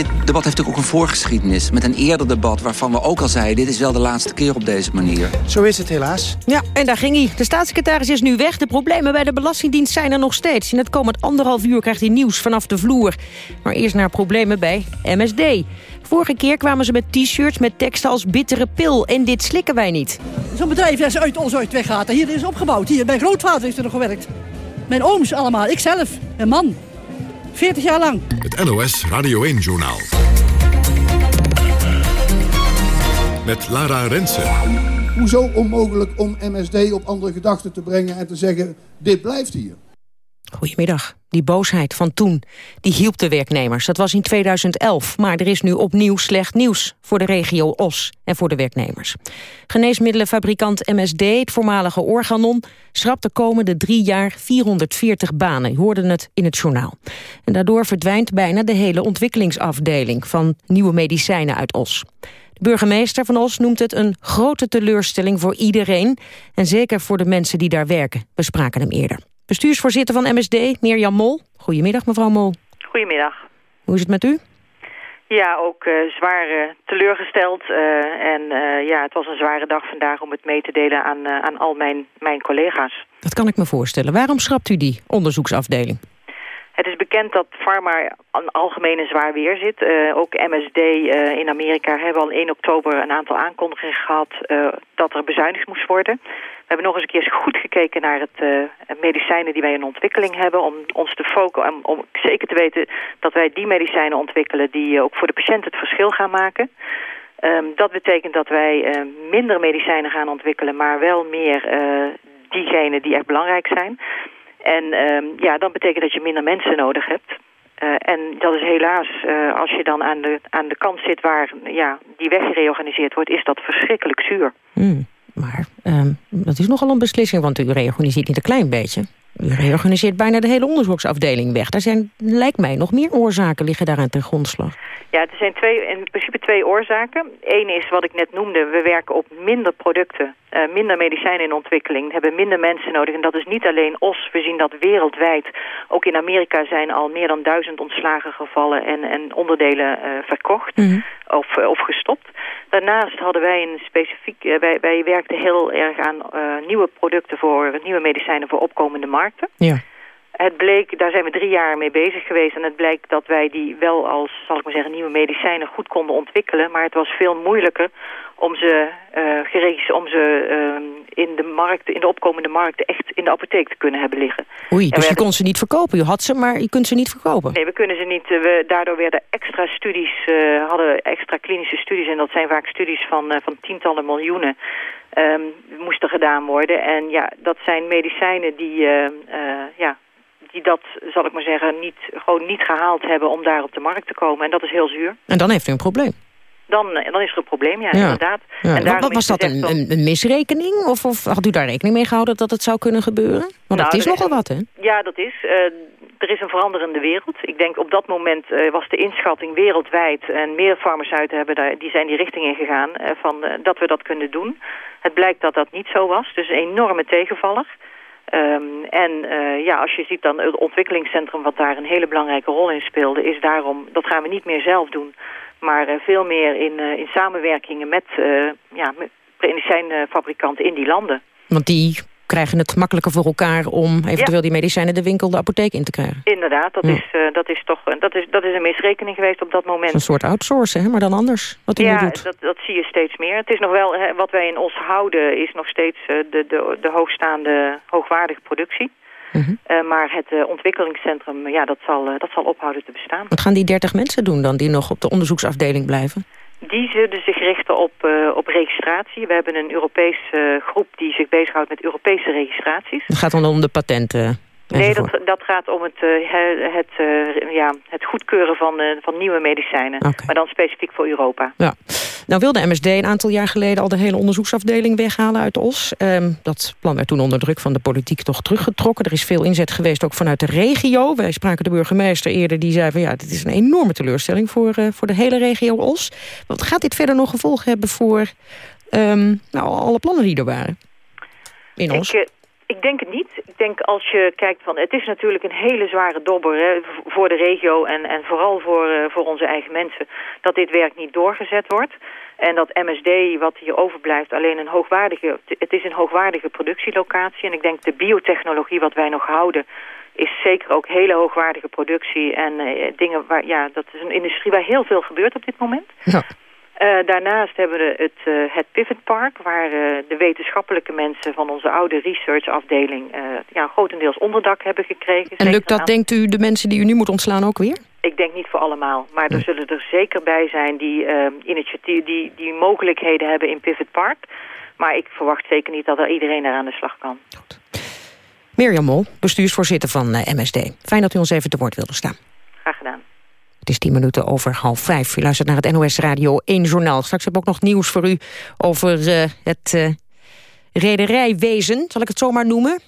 Dit debat heeft ook een voorgeschiedenis. Met een eerder debat waarvan we ook al zeiden... dit is wel de laatste keer op deze manier. Zo is het helaas. Ja, en daar ging hij. De staatssecretaris is nu weg. De problemen bij de Belastingdienst zijn er nog steeds. In het komend anderhalf uur krijgt hij nieuws vanaf de vloer. Maar eerst naar problemen bij MSD. Vorige keer kwamen ze met t-shirts met teksten als bittere pil. En dit slikken wij niet. Zo'n bedrijf is uit ons uit weggaat. Hier is opgebouwd. Hier, mijn grootvader heeft er nog gewerkt. Mijn ooms allemaal. Ikzelf. Een man. 40 jaar lang. Het NOS Radio 1-journaal. Met Lara Rensen. Hoezo onmogelijk om MSD op andere gedachten te brengen... en te zeggen, dit blijft hier? Goedemiddag. Die boosheid van toen, die hielp de werknemers. Dat was in 2011, maar er is nu opnieuw slecht nieuws... voor de regio Os en voor de werknemers. Geneesmiddelenfabrikant MSD, het voormalige Organon... schrapt de komende drie jaar 440 banen. U hoorde het in het journaal. En daardoor verdwijnt bijna de hele ontwikkelingsafdeling... van nieuwe medicijnen uit Os. De burgemeester van Os noemt het een grote teleurstelling voor iedereen... en zeker voor de mensen die daar werken. We spraken hem eerder. Bestuursvoorzitter van MSD, Mirjam Mol. Goedemiddag, mevrouw Mol. Goedemiddag. Hoe is het met u? Ja, ook uh, zwaar uh, teleurgesteld. Uh, en ja, het was een zware dag vandaag om het mee te delen aan, aan al mijn, mijn collega's. Dat kan ik me voorstellen. Waarom schrapt u die onderzoeksafdeling? Het is bekend dat pharma een algemene zwaar weer zit. Uh, ook MSD uh, in Amerika hebben al 1 oktober een aantal aankondigingen gehad uh, dat er bezuinigd moest worden. We hebben nog eens een keer goed gekeken naar het medicijnen die wij in ontwikkeling hebben. Om ons te focussen, om, om zeker te weten dat wij die medicijnen ontwikkelen die ook voor de patiënt het verschil gaan maken. Um, dat betekent dat wij minder medicijnen gaan ontwikkelen, maar wel meer diegenen die echt belangrijk zijn. En uh, ja, dan betekent dat je minder mensen nodig hebt. Uh, en dat is helaas, uh, als je dan aan de, aan de kant zit waar ja, die weg gereorganiseerd wordt, is dat verschrikkelijk zuur. Mm, maar uh, dat is nogal een beslissing, want u reorganiseert niet een klein beetje. U reorganiseert bijna de hele onderzoeksafdeling weg. Daar zijn, lijkt mij, nog meer oorzaken liggen daar aan ten grondslag. Ja, er zijn twee, in principe twee oorzaken. Eén is wat ik net noemde, we werken op minder producten, uh, minder medicijnen in ontwikkeling, hebben minder mensen nodig. En dat is niet alleen OS, we zien dat wereldwijd. Ook in Amerika zijn al meer dan duizend ontslagen gevallen en, en onderdelen uh, verkocht mm -hmm. of, of gestopt. Daarnaast hadden wij een specifiek, wij, wij werkten heel erg aan nieuwe producten voor, nieuwe medicijnen voor opkomende markten. Ja. Het bleek, daar zijn we drie jaar mee bezig geweest en het bleek dat wij die wel als, zal ik maar zeggen, nieuwe medicijnen goed konden ontwikkelen. Maar het was veel moeilijker om ze, uh, om ze uh, in de markt, in de opkomende markten echt in de apotheek te kunnen hebben liggen. Oei, dus je hebben... kon ze niet verkopen. U had ze, maar je kunt ze niet verkopen. Nee, we kunnen ze niet. We, daardoor werden extra studies, uh, hadden extra klinische studies en dat zijn vaak studies van, van tientallen miljoenen. Um, moesten gedaan worden. En ja, dat zijn medicijnen die, ja, die dat, zal ik maar zeggen, niet, gewoon niet gehaald hebben om daar op de markt te komen. En dat is heel zuur. En dan heeft u een probleem. Dan, dan is er een probleem, ja, ja. inderdaad. Ja. En was dat een, een, een, misrekening? Of, of had u daar rekening mee gehouden dat het zou kunnen gebeuren? Want nou, dat is nogal wat, hè? Ja, dat is. Uh, er is een veranderende wereld. Ik denk op dat moment uh, was de inschatting wereldwijd... en meer farmaceuten hebben daar, die zijn die richting in gegaan... Uh, van, dat we dat kunnen doen. Het blijkt dat dat niet zo was. Dus een enorme tegenvaller. Um, en uh, ja, als je ziet dan het ontwikkelingscentrum wat daar een hele belangrijke rol in speelde, is daarom, dat gaan we niet meer zelf doen, maar uh, veel meer in, uh, in samenwerkingen met, ja, met medicijnfabrikanten in die landen. Want die krijgen het makkelijker voor elkaar om eventueel ja. die medicijnen de winkel, de apotheek in te krijgen. Inderdaad, dat, ja. is, uh, dat is toch dat is, dat is een misrekening geweest op dat moment. Een soort outsourcen, hè? maar dan anders, wat u ja, nu doet. Dat, dat zie je steeds meer. Het is nog wel, hè, wat wij in Os houden, is nog steeds uh, de, de, de hoogstaande, hoogwaardige productie. Mhm. maar het ontwikkelingscentrum, ja, dat zal, dat zal ophouden te bestaan. Wat gaan die 30 mensen doen dan, die nog op de onderzoeksafdeling blijven? Die zullen zich richten op, op registratie. We hebben een Europese groep die zich bezighoudt met Europese registraties. Het gaat dan om de patenten? Nee, dat, dat gaat om het, uh, het, uh, ja, het goedkeuren van, uh, van nieuwe medicijnen. Okay. Maar dan specifiek voor Europa. Ja. Nou wilde MSD een aantal jaar geleden al de hele onderzoeksafdeling weghalen uit Os. Um, dat plan werd toen onder druk van de politiek toch teruggetrokken. Er is veel inzet geweest ook vanuit de regio. Wij spraken de burgemeester eerder, die zei van ja, dit is een enorme teleurstelling voor, voor de hele regio Os. Wat gaat dit verder nog gevolgen hebben voor um, nou, alle plannen die er waren? In Os? Ik, ik denk het niet. Ik denk als je kijkt van... Het is natuurlijk een hele zware dobber hè, voor de regio en, en vooral voor, uh, voor onze eigen mensen... dat dit werk niet doorgezet wordt. En dat MSD, wat hier overblijft, alleen een hoogwaardige... Het is een hoogwaardige productielocatie. En ik denk de biotechnologie wat wij nog houden... is zeker ook hele hoogwaardige productie. En uh, dingen waar... Ja, dat is een industrie waar heel veel gebeurt op dit moment. Ja. Uh, daarnaast hebben we het, uh, het Pivot Park, waar uh, de wetenschappelijke mensen van onze oude researchafdeling ja, grotendeels onderdak hebben gekregen. En lukt dat, denkt u, de mensen die u nu moet ontslaan ook weer? Ik denk niet voor allemaal, maar er zullen er zeker bij zijn die, initiatief, die, die mogelijkheden hebben in Pivot Park. Maar ik verwacht zeker niet dat er iedereen er aan de slag kan. Goed. Mirjam Mol, bestuursvoorzitter van MSD. Fijn dat u ons even te woord wilde staan. Graag gedaan. Het is tien minuten over half vijf. U luistert naar het NOS Radio 1 Journaal. Straks heb ik ook nog nieuws voor u over uh, het uh, rederijwezen, zal ik het zomaar noemen.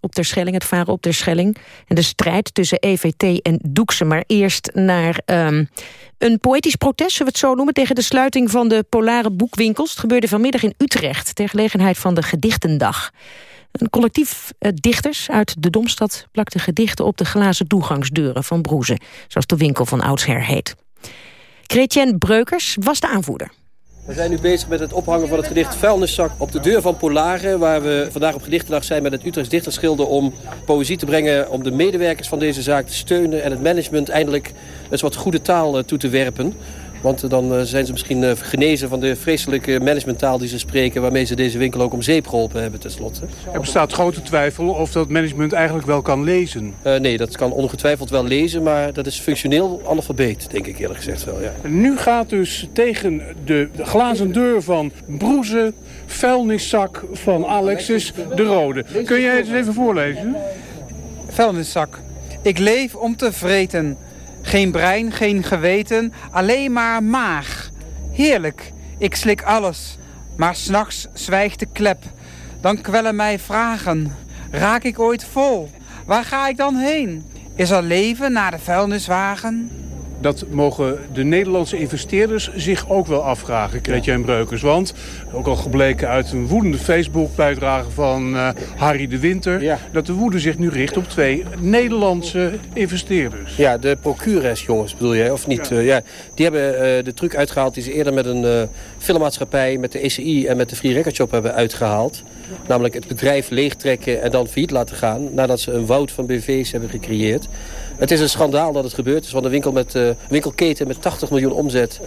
Op ter Schelling, het varen op ter Schelling. En de strijd tussen EVT en Doekse. Maar eerst naar um, een poëtisch protest, zullen we het zo noemen... tegen de sluiting van de Polare Boekwinkels. Het gebeurde vanmiddag in Utrecht... ter gelegenheid van de Gedichtendag. Een collectief uh, dichters uit de Domstad plakte gedichten op de glazen toegangsdeuren van Broeze, zoals de winkel van oudsher heet. Chrétien Breukers was de aanvoerder. We zijn nu bezig met het ophangen van het gedicht Vuilniszak op de deur van Polare... waar we vandaag op gedichtendag zijn met het Utrechts Dichterschilder... om poëzie te brengen, om de medewerkers van deze zaak te steunen... en het management eindelijk eens wat goede taal toe te werpen. Want dan eh, zijn ze misschien eh, genezen van de vreselijke managementtaal die ze spreken... waarmee ze deze winkel ook om zeep geholpen hebben tenslotte. Er bestaat grote twijfel of dat management eigenlijk wel kan lezen. Uh, nee, dat kan ongetwijfeld wel lezen, maar dat is functioneel analfabeet, denk ik eerlijk gezegd wel. Ja. Nu gaat dus tegen de glazen deur van Broeze, vuilniszak van Alexis de Rode. Kun jij het eens even voorlezen? Vuilniszak. Ik leef om te vreten... Geen brein, geen geweten, alleen maar maag. Heerlijk, ik slik alles. Maar s'nachts zwijgt de klep. Dan kwellen mij vragen. Raak ik ooit vol? Waar ga ik dan heen? Is er leven na de vuilniswagen? Dat mogen de Nederlandse investeerders zich ook wel afvragen, Kretje en Breukers. Want, ook al gebleken uit een woedende Facebook-bijdrage van uh, Harry de Winter... dat de woede zich nu richt op twee Nederlandse investeerders. Ja, de procures, jongens, bedoel jij, of niet? Ja. Uh, ja, die hebben uh, de truc uitgehaald die ze eerder met een filmmaatschappij... met de ECI en met de Free Record Shop hebben uitgehaald. Namelijk het bedrijf leegtrekken en dan failliet laten gaan... nadat ze een woud van BV's hebben gecreëerd. Het is een schandaal dat het gebeurt. is van een winkel met, uh, winkelketen met 80 miljoen omzet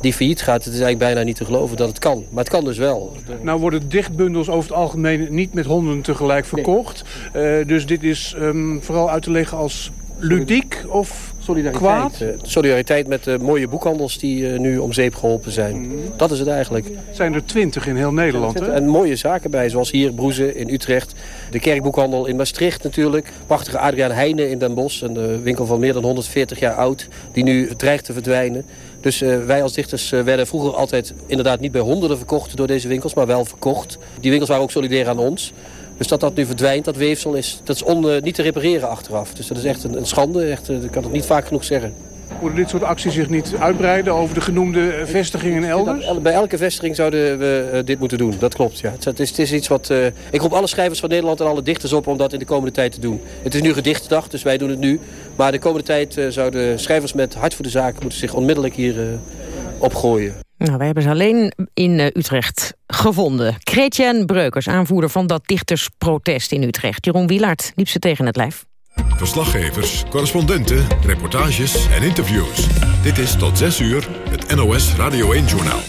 die failliet gaat. Het is eigenlijk bijna niet te geloven dat het kan. Maar het kan dus wel. Nou worden dichtbundels over het algemeen niet met honden tegelijk verkocht. Nee. Uh, dus dit is um, vooral uit te leggen als ludiek of solidariteit. kwaad? Uh, solidariteit met de mooie boekhandels die uh, nu om zeep geholpen zijn. Mm. Dat is het eigenlijk. Zijn er twintig in heel Nederland, hè? En mooie zaken bij, zoals hier Broeze in Utrecht. De kerkboekhandel in Maastricht natuurlijk. Prachtige Adriaan Heijnen in Den Bosch. Een winkel van meer dan 140 jaar oud. Die nu dreigt te verdwijnen. Dus uh, wij als dichters uh, werden vroeger altijd inderdaad niet bij honderden verkocht door deze winkels, maar wel verkocht. Die winkels waren ook solidair aan ons. Dus dat dat nu verdwijnt, dat weefsel, is, dat is on, niet te repareren achteraf. Dus dat is echt een, een schande. Echt, ik kan het niet vaak genoeg zeggen. Moeten dit soort acties zich niet uitbreiden over de genoemde vestigingen elders? Bij elke vestiging zouden we uh, dit moeten doen, dat klopt. Ja. Het, is, het is iets wat, uh, ik roep alle schrijvers van Nederland en alle dichters op om dat in de komende tijd te doen. Het is nu gedichtdag, dus wij doen het nu. Maar de komende tijd uh, zouden schrijvers met hart voor de zaak moeten zich onmiddellijk hier opgooien. Nou, wij hebben ze alleen in uh, Utrecht gevonden. Chrétien Breukers, aanvoerder van dat dichtersprotest in Utrecht. Jeroen Wielaert liep ze tegen het lijf. Verslaggevers, correspondenten, reportages en interviews. Dit is tot 6 uur het NOS Radio 1-journaal.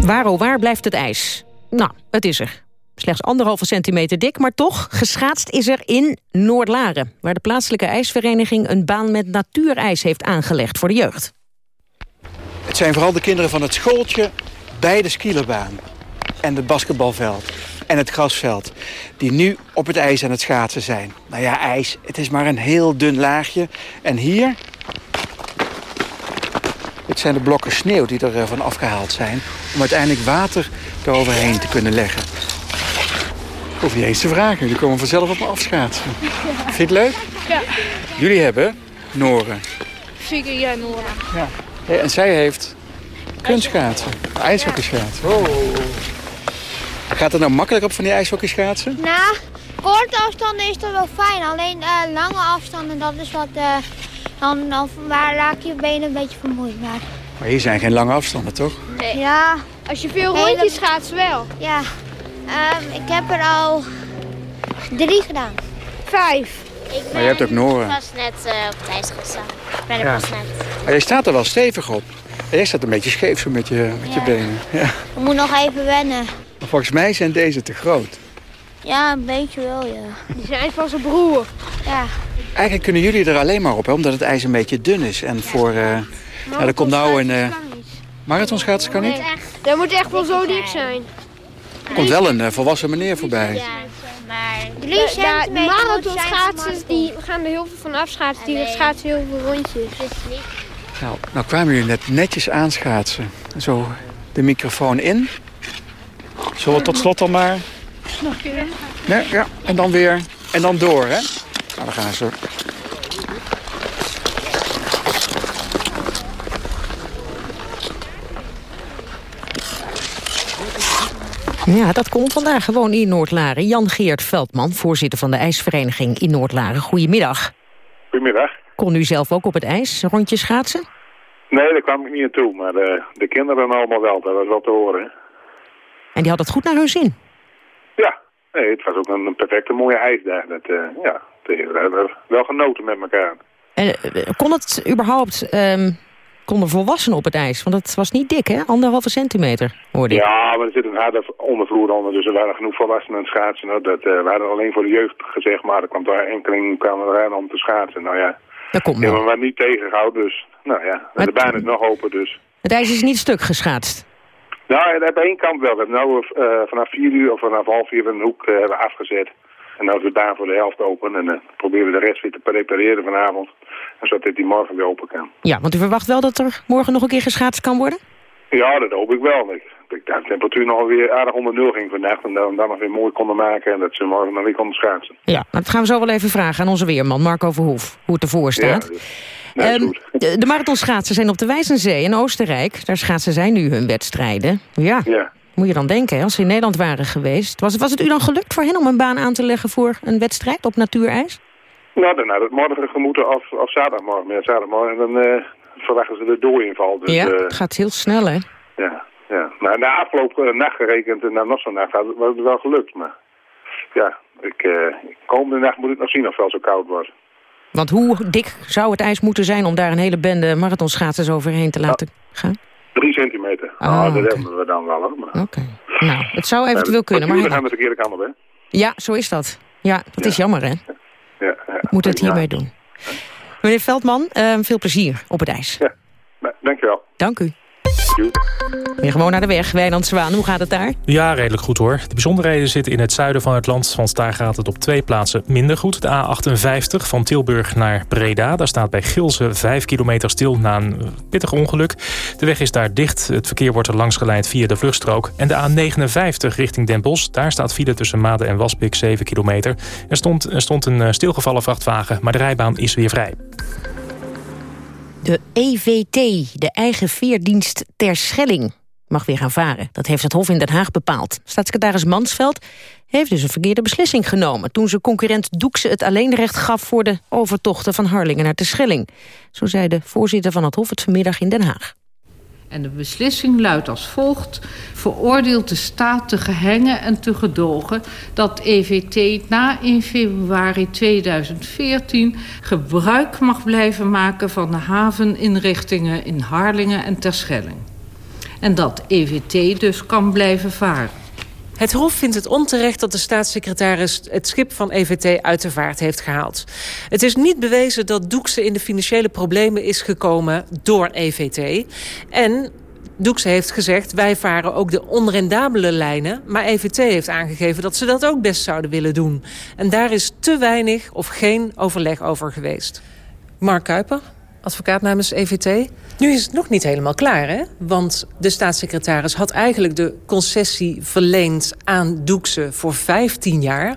Waar oh waar blijft het ijs? Nou, het is er. Slechts anderhalve centimeter dik, maar toch, geschaatst is er in Noordlaren... waar de plaatselijke ijsvereniging een baan met natuurijs heeft aangelegd voor de jeugd. Het zijn vooral de kinderen van het schooltje bij de skielenbaan en het basketbalveld en het grasveld... die nu op het ijs aan het schaatsen zijn. Nou ja, ijs, het is maar een heel dun laagje. En hier... Dit zijn de blokken sneeuw die er van afgehaald zijn... om uiteindelijk water eroverheen te kunnen leggen. Hoef je eens te vragen, jullie komen vanzelf op me afschaatsen. Vind je het leuk? Ja. Jullie hebben Noren. Zeker, ja, Nora. Ja. Hey, en zij heeft kunstschaatsen, ijshockeyschaatsen. Oh. Gaat het nou makkelijk op van die ijshockeyschaatsen? Nou, korte afstanden is dat wel fijn. Alleen uh, lange afstanden, dat is wat... Uh, dan, dan waar raak je benen een beetje vermoeid. Maar... maar hier zijn geen lange afstanden, toch? Nee. Ja. Als je veel rondjes nee, schaats wel. Ja. Um, ik heb er al drie gedaan. Vijf. Ik maar je hebt ook Noren. pas net uh, op het ijs gestaan. Ik ben er ja. pas net. Maar jij staat er wel stevig op. En jij staat een beetje scheef zo met je, met ja. je benen. Ja. Ik moet nog even wennen. Maar volgens mij zijn deze te groot. Ja, een beetje wel, ja. Die zijn van zijn broer. Ja. Eigenlijk kunnen jullie er alleen maar op, hè, omdat het ijs een beetje dun is. En voor... Uh, nou, er komt nou een... Uh, marathonschaatsen kan niet? Dat moet echt wel zo dik zijn. Er komt wel een uh, volwassen meneer voorbij. Ja, maar... De, de, de marathonschaatsers die gaan er heel veel van afschaatsen. Die schaatsen heel veel rondjes. Nou, nou kwamen jullie net netjes aanschaatsen. Zo de microfoon in. Zullen we tot slot dan maar... Nog een keer. Nee, ja, en dan weer... En dan door, hè? Nou, dan gaan ze. Ja, dat komt vandaag gewoon in Noordlaren. Jan-Geert Veldman, voorzitter van de ijsvereniging in Noordlaren. Goedemiddag. Goedemiddag. Kon u zelf ook op het ijs rondjes schaatsen? Nee, daar kwam ik niet naartoe, maar de, de kinderen allemaal wel. Dat was wel te horen. En die had het goed naar hun zin? Ja, nee, het was ook een, perfecte mooie ijsdag. Dat, uh, ja, we hebben wel genoten met elkaar. En uh, kon het überhaupt... Um, konden volwassenen op het ijs? Want het was niet dik, hè? Anderhalve centimeter, hoorde ik. Ja, maar er zit een harde ondervloer onder, dus er waren genoeg volwassenen aan het schaatsen. Hoor. Dat uh, waren alleen voor de jeugd gezegd, maar er kwam daar enkeling kwamen er om te schaatsen. Nou ja, dat komt nog. Ja, maar niet tegengehouden, dus nou ja, de baan is nog open, dus. Het ijs is niet stuk geschaatst? Nou, aan één kant wel. We hebben nu uh, vanaf vier uur of vanaf half vier een hoek uh, hebben afgezet. En dan is de baan voor de helft open. En dan uh, proberen we de rest weer te prepareren vanavond. Zodat die morgen weer open kan. Ja, want u verwacht wel dat er morgen nog een keer geschaatst kan worden? Ja, dat hoop ik wel. Ik, ik de temperatuur nog weer aardig onder nul ging vannacht. En dan, dan nog weer mooi konden maken. En dat ze morgen nog weer konden schaatsen. Ja, dat gaan we zo wel even vragen aan onze weerman Marco Verhoef. Hoe het ervoor staat. Ja, Nee, um, de, de marathonschaatsen zijn op de Wijzenzee in Oostenrijk. Daar schaatsen zij nu hun wedstrijden. Ja, ja. Moet je dan denken, als ze in Nederland waren geweest. Was, was het u dan gelukt voor hen om een baan aan te leggen voor een wedstrijd op natuurijs? Nou, dan had het morgen gemoeten of, of zaterdagmorgen. Ja, zaterdagmorgen dan uh, verwachten ze de doorinval. Dus, ja, uh, het gaat heel snel, hè? Ja, ja. Nou, na afgelopen uh, nacht gerekend en na nog zo'n nacht was het wel gelukt. Maar ja, ik, komende nacht moet ik nog zien of het wel zo koud wordt. Want hoe dik zou het ijs moeten zijn om daar een hele bende marathonschaatsers overheen te laten gaan? Drie centimeter. Oh, nou, dat okay. hebben we dan wel. Oké. Okay. Nou, het zou eventueel ja, kunnen. Maar we gaan de verkeerde kant op, hè? Ja, zo is dat. Ja, dat ja. is jammer, hè? Ja, ja. Moet het hiermee doen. Meneer Veldman, uh, veel plezier op het ijs. Ja, dankjewel. Dank u. Weer gewoon naar de weg. Wijnand Zwaan, hoe gaat het daar? Ja, redelijk goed hoor. De bijzonderheden zitten in het zuiden van het land... want daar gaat het op twee plaatsen minder goed. De A58 van Tilburg naar Breda. Daar staat bij Gilze 5 kilometer stil na een pittig ongeluk. De weg is daar dicht. Het verkeer wordt er langs geleid via de vluchtstrook. En de A59 richting Den. Daar staat file tussen Maden en Waspik 7 kilometer. Er stond, er stond een stilgevallen vrachtwagen, maar de rijbaan is weer vrij. De EVT, de eigen veerdienst ter Schelling, mag weer gaan varen. Dat heeft het Hof in Den Haag bepaald. Staatssecretaris Mansveld heeft dus een verkeerde beslissing genomen... toen zijn concurrent Doekse het alleenrecht gaf... voor de overtochten van Harlingen naar de Schelling. Zo zei de voorzitter van het Hof het vanmiddag in Den Haag. En de beslissing luidt als volgt. Veroordeelt de staat te gehengen en te gedogen... dat EVT na 1 februari 2014 gebruik mag blijven maken... van de haveninrichtingen in Harlingen en Terschelling. En dat EVT dus kan blijven varen. Het Hof vindt het onterecht dat de staatssecretaris het schip van EVT uit de vaart heeft gehaald. Het is niet bewezen dat Doekse in de financiële problemen is gekomen door EVT. En Doekse heeft gezegd, wij varen ook de onrendabele lijnen. Maar EVT heeft aangegeven dat ze dat ook best zouden willen doen. En daar is te weinig of geen overleg over geweest. Mark Kuiper, advocaat namens EVT. Nu is het nog niet helemaal klaar, hè? Want de staatssecretaris had eigenlijk de concessie verleend aan Doekse voor 15 jaar.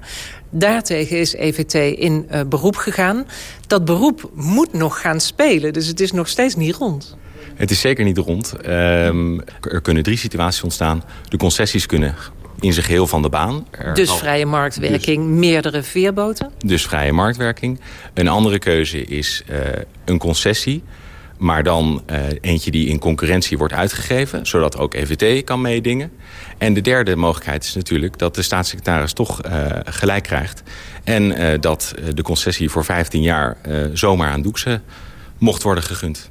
Daartegen is EVT in uh, beroep gegaan. Dat beroep moet nog gaan spelen, dus het is nog steeds niet rond. Het is zeker niet rond. Um, er kunnen drie situaties ontstaan. De concessies kunnen in zich heel van de baan. Er dus vrije marktwerking, dus, meerdere veerboten? Dus vrije marktwerking. Een andere keuze is uh, een concessie. Maar dan uh, eentje die in concurrentie wordt uitgegeven... zodat ook EVT kan meedingen. En de derde mogelijkheid is natuurlijk dat de staatssecretaris toch uh, gelijk krijgt... en uh, dat de concessie voor 15 jaar zomaar aan Doekse mocht worden gegund.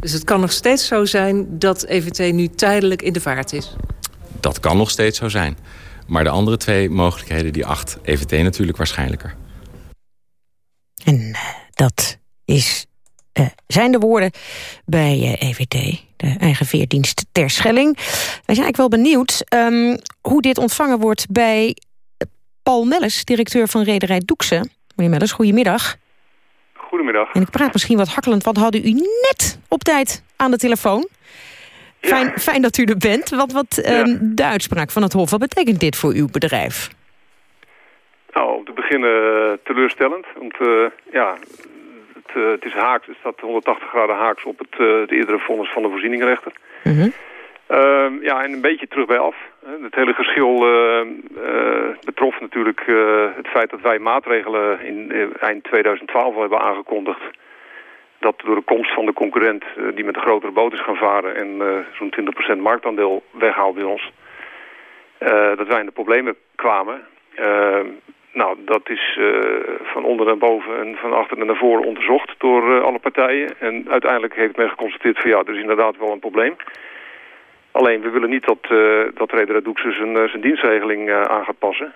Dus het kan nog steeds zo zijn dat EVT nu tijdelijk in de vaart is? Dat kan nog steeds zo zijn. Maar de andere twee mogelijkheden die acht EVT natuurlijk waarschijnlijker. En dat is uh, zijn de woorden bij uh, EVT, de eigen veerdienst ter Schelling. Wij zijn eigenlijk wel benieuwd um, hoe dit ontvangen wordt bij Paul Melles, directeur van Rederij Doekse. Meneer Melles, goedemiddag. Goedemiddag. En ik praat misschien wat hakkelend, want hadden u net op tijd aan de telefoon. Ja. Fijn, fijn dat u er bent. Wat, wat ja. um, de uitspraak van het Hof, wat betekent dit voor uw bedrijf? Nou, om te beginnen teleurstellend. Want uh, ja, het, uh, het, is haaks, het staat 180 graden haaks op het, uh, het eerdere vonnis van de voorzieningrechter. -hmm. uh, ja, en een beetje terug bij af. Het hele geschil betrof natuurlijk het feit dat wij maatregelen in eind 2012 al hebben aangekondigd. Dat door de komst van de concurrent die met een grotere boot is gaan varen en zo'n 20% marktaandeel weghaalt bij ons. dat wij in de problemen kwamen. Nou, dat is van onder naar boven en van achter naar voren onderzocht door alle partijen. En uiteindelijk heeft men geconstateerd van ja, er is inderdaad wel een probleem. Alleen, we willen niet dat, uh, dat zijn, zijn dienstregeling aan gaat passen.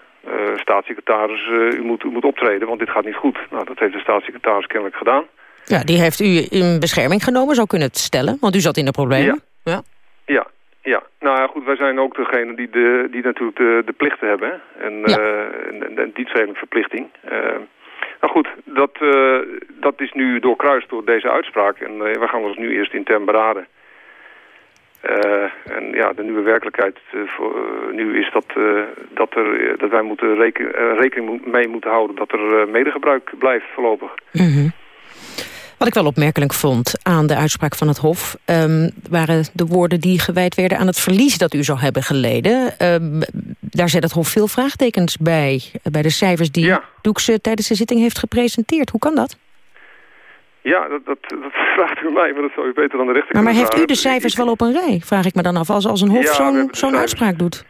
staatssecretaris, u, moet, u moet optreden, want dit gaat niet goed. Nou, dat heeft de staatssecretaris kennelijk gedaan. Ja, die heeft u in bescherming genomen, zo kunnen het stellen. Want u zat in de problemen. Ja, ja. ja. Ja, nou ja, goed, wij zijn ook degene die, de, die natuurlijk de, de plichten hebben. En, ja. uh, en, en dienstregelingverplichting. Uh, nou goed, dat, uh, dat is nu doorkruist door deze uitspraak. En we gaan ons nu eerst intern beraden. en ja, de nieuwe werkelijkheid voor, nu is dat, dat, er, dat wij moeten reken, rekening mee moeten houden... dat er medegebruik blijft voorlopig. Mm -hmm. Wat ik wel opmerkelijk vond aan de uitspraak van het Hof... Um, waren de woorden die gewijd werden aan het verlies dat u zou hebben geleden. Um, daar zet het Hof veel vraagtekens bij. Bij de cijfers die ja. Doekse tijdens de zitting heeft gepresenteerd. Hoe kan dat? Ja, dat, dat, dat vraagt u mij, maar dat zou u beter dan de rechter Maar, maar heeft u de cijfers wel op een rij? Vraag ik me dan af, als, als een Hof ja, zo'n zo uitspraak doet.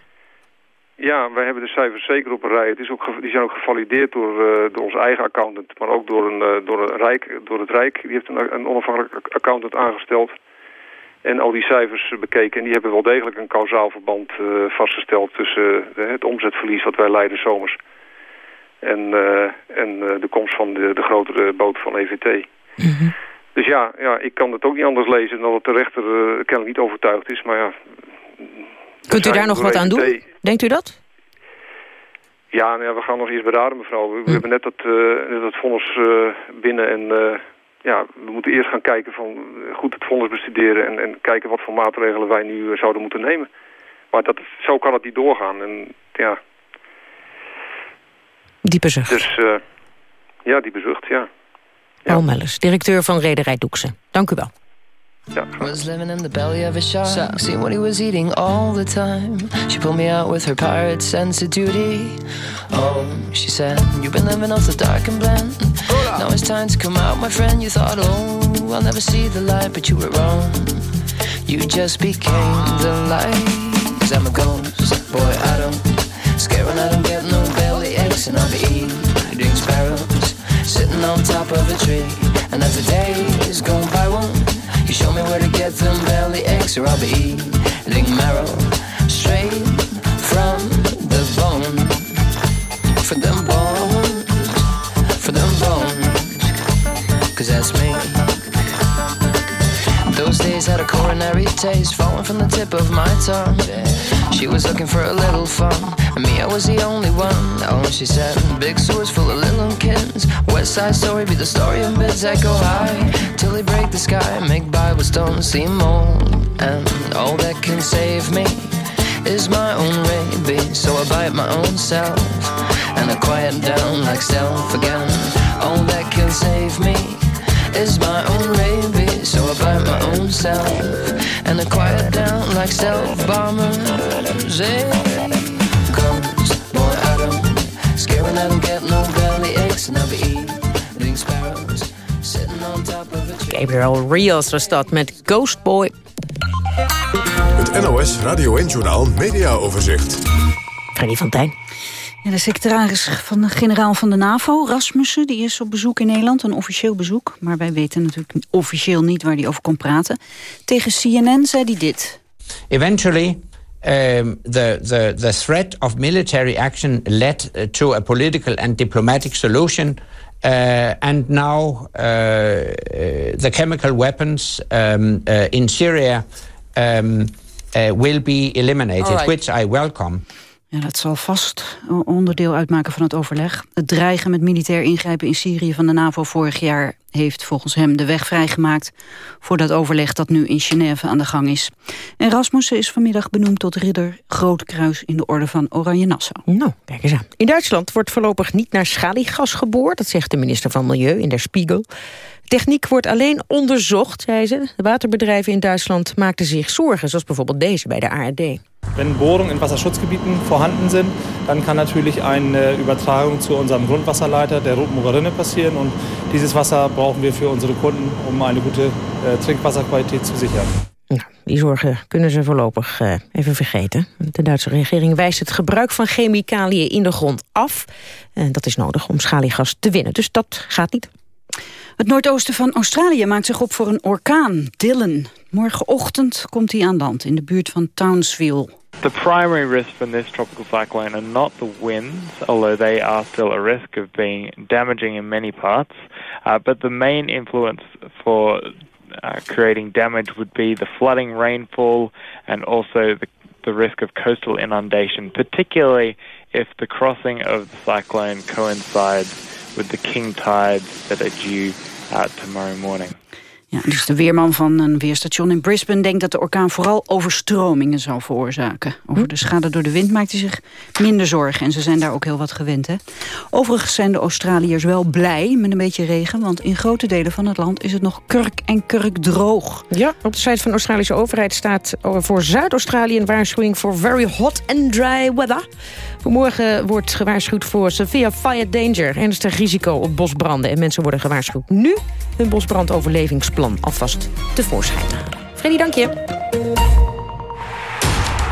Ja, wij hebben de cijfers zeker op een rij. Het is ook, die zijn ook gevalideerd door, uh, door onze eigen accountant, maar ook door, een, uh, door, een Rijk, door het Rijk. Die heeft een, een onafhankelijk accountant aangesteld en al die cijfers bekeken. En die hebben wel degelijk een kausaal verband uh, vastgesteld tussen het omzetverlies wat wij leiden zomers en, en de komst van de, de grotere boot van EVT. Mm -hmm. Dus ja, ja, ik kan het ook niet anders lezen dan dat de rechter kennelijk niet overtuigd is. Maar ja, Kunt u daar nog wat aan doen? Denkt u dat? Ja, nou ja, we gaan nog eens beraden, mevrouw. We, we hm. hebben net dat, uh, dat vonnis uh, binnen en uh, ja, we moeten eerst gaan kijken van goed het vonnis bestuderen en, en kijken wat voor maatregelen wij nu zouden moeten nemen. Maar dat, zo kan het niet doorgaan. En, ja. Diepe zucht. Dus ja, diepe zucht, ja. Paul ja. Melles, directeur van Rederij Doekse. Dank u wel. Yeah. Was living in the belly of a shark, shark, seeing what he was eating all the time. She pulled me out with her pirate sense of duty. Oh, she said, You've been living off the dark and bland. Now it's time to come out, my friend. You thought, Oh, I'll never see the light, but you were wrong. You just became the light. Cause I'm a ghost, boy, I don't scare when I don't get no belly aches, and I'll be eating sparrows sitting on top of a tree. And as the days go by, won't Show me where to get some belly eggs, or I'll be eating marrow straight from the bone. For the bone, for the bone, cause that's me. Those days had a coronary taste, falling from the tip of my tongue. She was looking for a little fun, me, I was the only one. Oh, she said, Big swords full of little kittens. West Side Story be the story of bids that go high they break the sky, make Bible stones seem old. And all that can save me is my own rabies, so I bite my own self and I quiet down like self again. All that can save me is my own rabies, so I bite my own self and I quiet down like self bombers. Hey, comes boy Adam, scaring I don't get no belly aches, and I'll be eating Gabriel Rios was dat met Ghost Boy. Het NOS Radio 1-journaal Mediaoverzicht. Freddy van Tijn. Ja, de secretaris van de generaal van de NAVO, Rasmussen, die is op bezoek in Nederland. Een officieel bezoek, maar wij weten natuurlijk officieel niet waar hij over kon praten. Tegen CNN zei hij dit. Eventually, um, the, the, the threat of military action led to a political and diplomatic solution. Uh, and now uh, uh, the chemical weapons um, uh, in Syria um, uh, will be eliminated, Alright. which I welcome. Ja, dat zal vast onderdeel uitmaken van het overleg. Het dreigen met militair ingrijpen in Syrië van de NAVO vorig jaar... heeft volgens hem de weg vrijgemaakt voor dat overleg dat nu in Genève aan de gang is. En Rasmussen is vanmiddag benoemd tot ridder Groot Kruis in de orde van Oranje Nassau. Nou, kijk eens aan. In Duitsland wordt voorlopig niet naar schaliegas geboord. Dat zegt de minister van Milieu in Der Spiegel. Techniek wordt alleen onderzocht, zei ze. De waterbedrijven in Duitsland maakten zich zorgen, zoals bijvoorbeeld deze bij de ARD. Wenn Bohrungen in Wasserschutzgebieten vorhanden sind, dann kann natürlich eine Übertragung zu unserem Grundwasserleiter, der Rotmurer Rinne, passieren. Und dieses Wasser brauchen wir für unsere Kunden, um eine gute äh, Trinkwasserqualität zu sichern. Nou, die zorgen kunnen ze voorlopig eh, even vergeten. De Duitse regering wijst het gebruik van chemicaliën in de grond af. En dat is nodig om schaliegas te winnen. Dus dat gaat niet. Het noordoosten van Australië maakt zich op voor een orkaan, Dylan. Morgenochtend komt hij aan land in de buurt van Townsville. The primary risk from this tropical cyclone are not the winds, although they are still a risk of being damaging in many parts. Uh, but the main influence for uh, creating damage would be the flooding rainfall and also the, the risk of coastal inundation, particularly if the crossing of the cyclone coincides with the king tides that are due uh, tomorrow morning. Ja, dus de weerman van een weerstation in Brisbane denkt dat de orkaan vooral overstromingen zal veroorzaken. Over de schade door de wind maakt hij zich minder zorgen en ze zijn daar ook heel wat gewend. Hè? Overigens zijn de Australiërs wel blij met een beetje regen, want in grote delen van het land is het nog kurk en kurk droog. Ja, op de site van de Australische overheid staat voor Zuid-Australië een waarschuwing voor very hot and dry weather. Vanmorgen wordt gewaarschuwd voor severe fire danger, ernstig risico op bosbranden. En mensen worden gewaarschuwd nu hun bosbrandoverlevingsplan alvast tevoorschijn te halen. Freddy, dank je.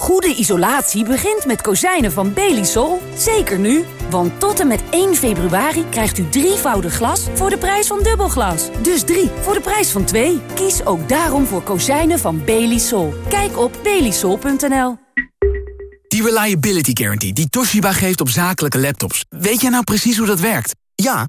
Goede isolatie begint met kozijnen van Belisol. Zeker nu, want tot en met 1 februari krijgt u drievoudig glas voor de prijs van dubbelglas. Dus drie voor de prijs van twee. Kies ook daarom voor kozijnen van Belisol. Kijk op belisol.nl. Die Reliability Guarantee die Toshiba geeft op zakelijke laptops. Weet jij nou precies hoe dat werkt? Ja,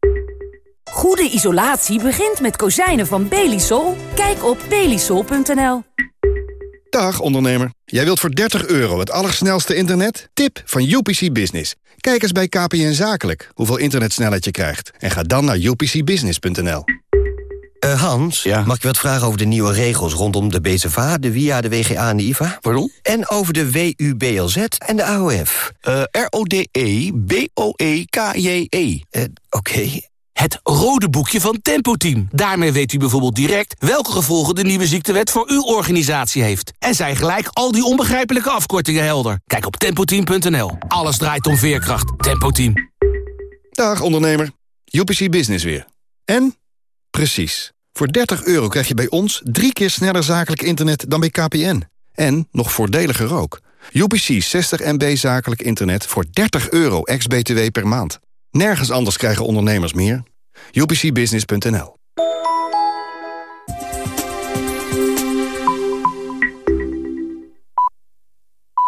Goede isolatie begint met kozijnen van Belisol. Kijk op belisol.nl. Dag ondernemer. Jij wilt voor 30 euro het allersnelste internet? Tip van UPC Business. Kijk eens bij KPN Zakelijk hoeveel internetsnelheid je krijgt. En ga dan naar upcbusiness.nl. Uh, Hans, mag ik wat vragen over de nieuwe regels rondom de BZVA, de WIA, de WGA en de IVA? Pardon? En over de WUBLZ en de AOF. Uh, R-O-D-E-B-O-E-K-J-E. Uh, Oké. Het rode boekje van Tempo Team. Daarmee weet u bijvoorbeeld direct welke gevolgen de nieuwe ziektewet voor uw organisatie heeft. En zijn gelijk al die onbegrijpelijke afkortingen helder. Kijk op tempoteam.nl. Alles draait om veerkracht. Tempo Team. Dag ondernemer. UPC Business weer. En? Precies. Voor 30 euro krijg je bij ons drie keer sneller zakelijk internet dan bij KPN. En nog voordeliger ook. UPC 60 MB zakelijk internet voor 30 euro ex-BTW per maand. Nergens anders krijgen ondernemers meer. JPCbusiness.nl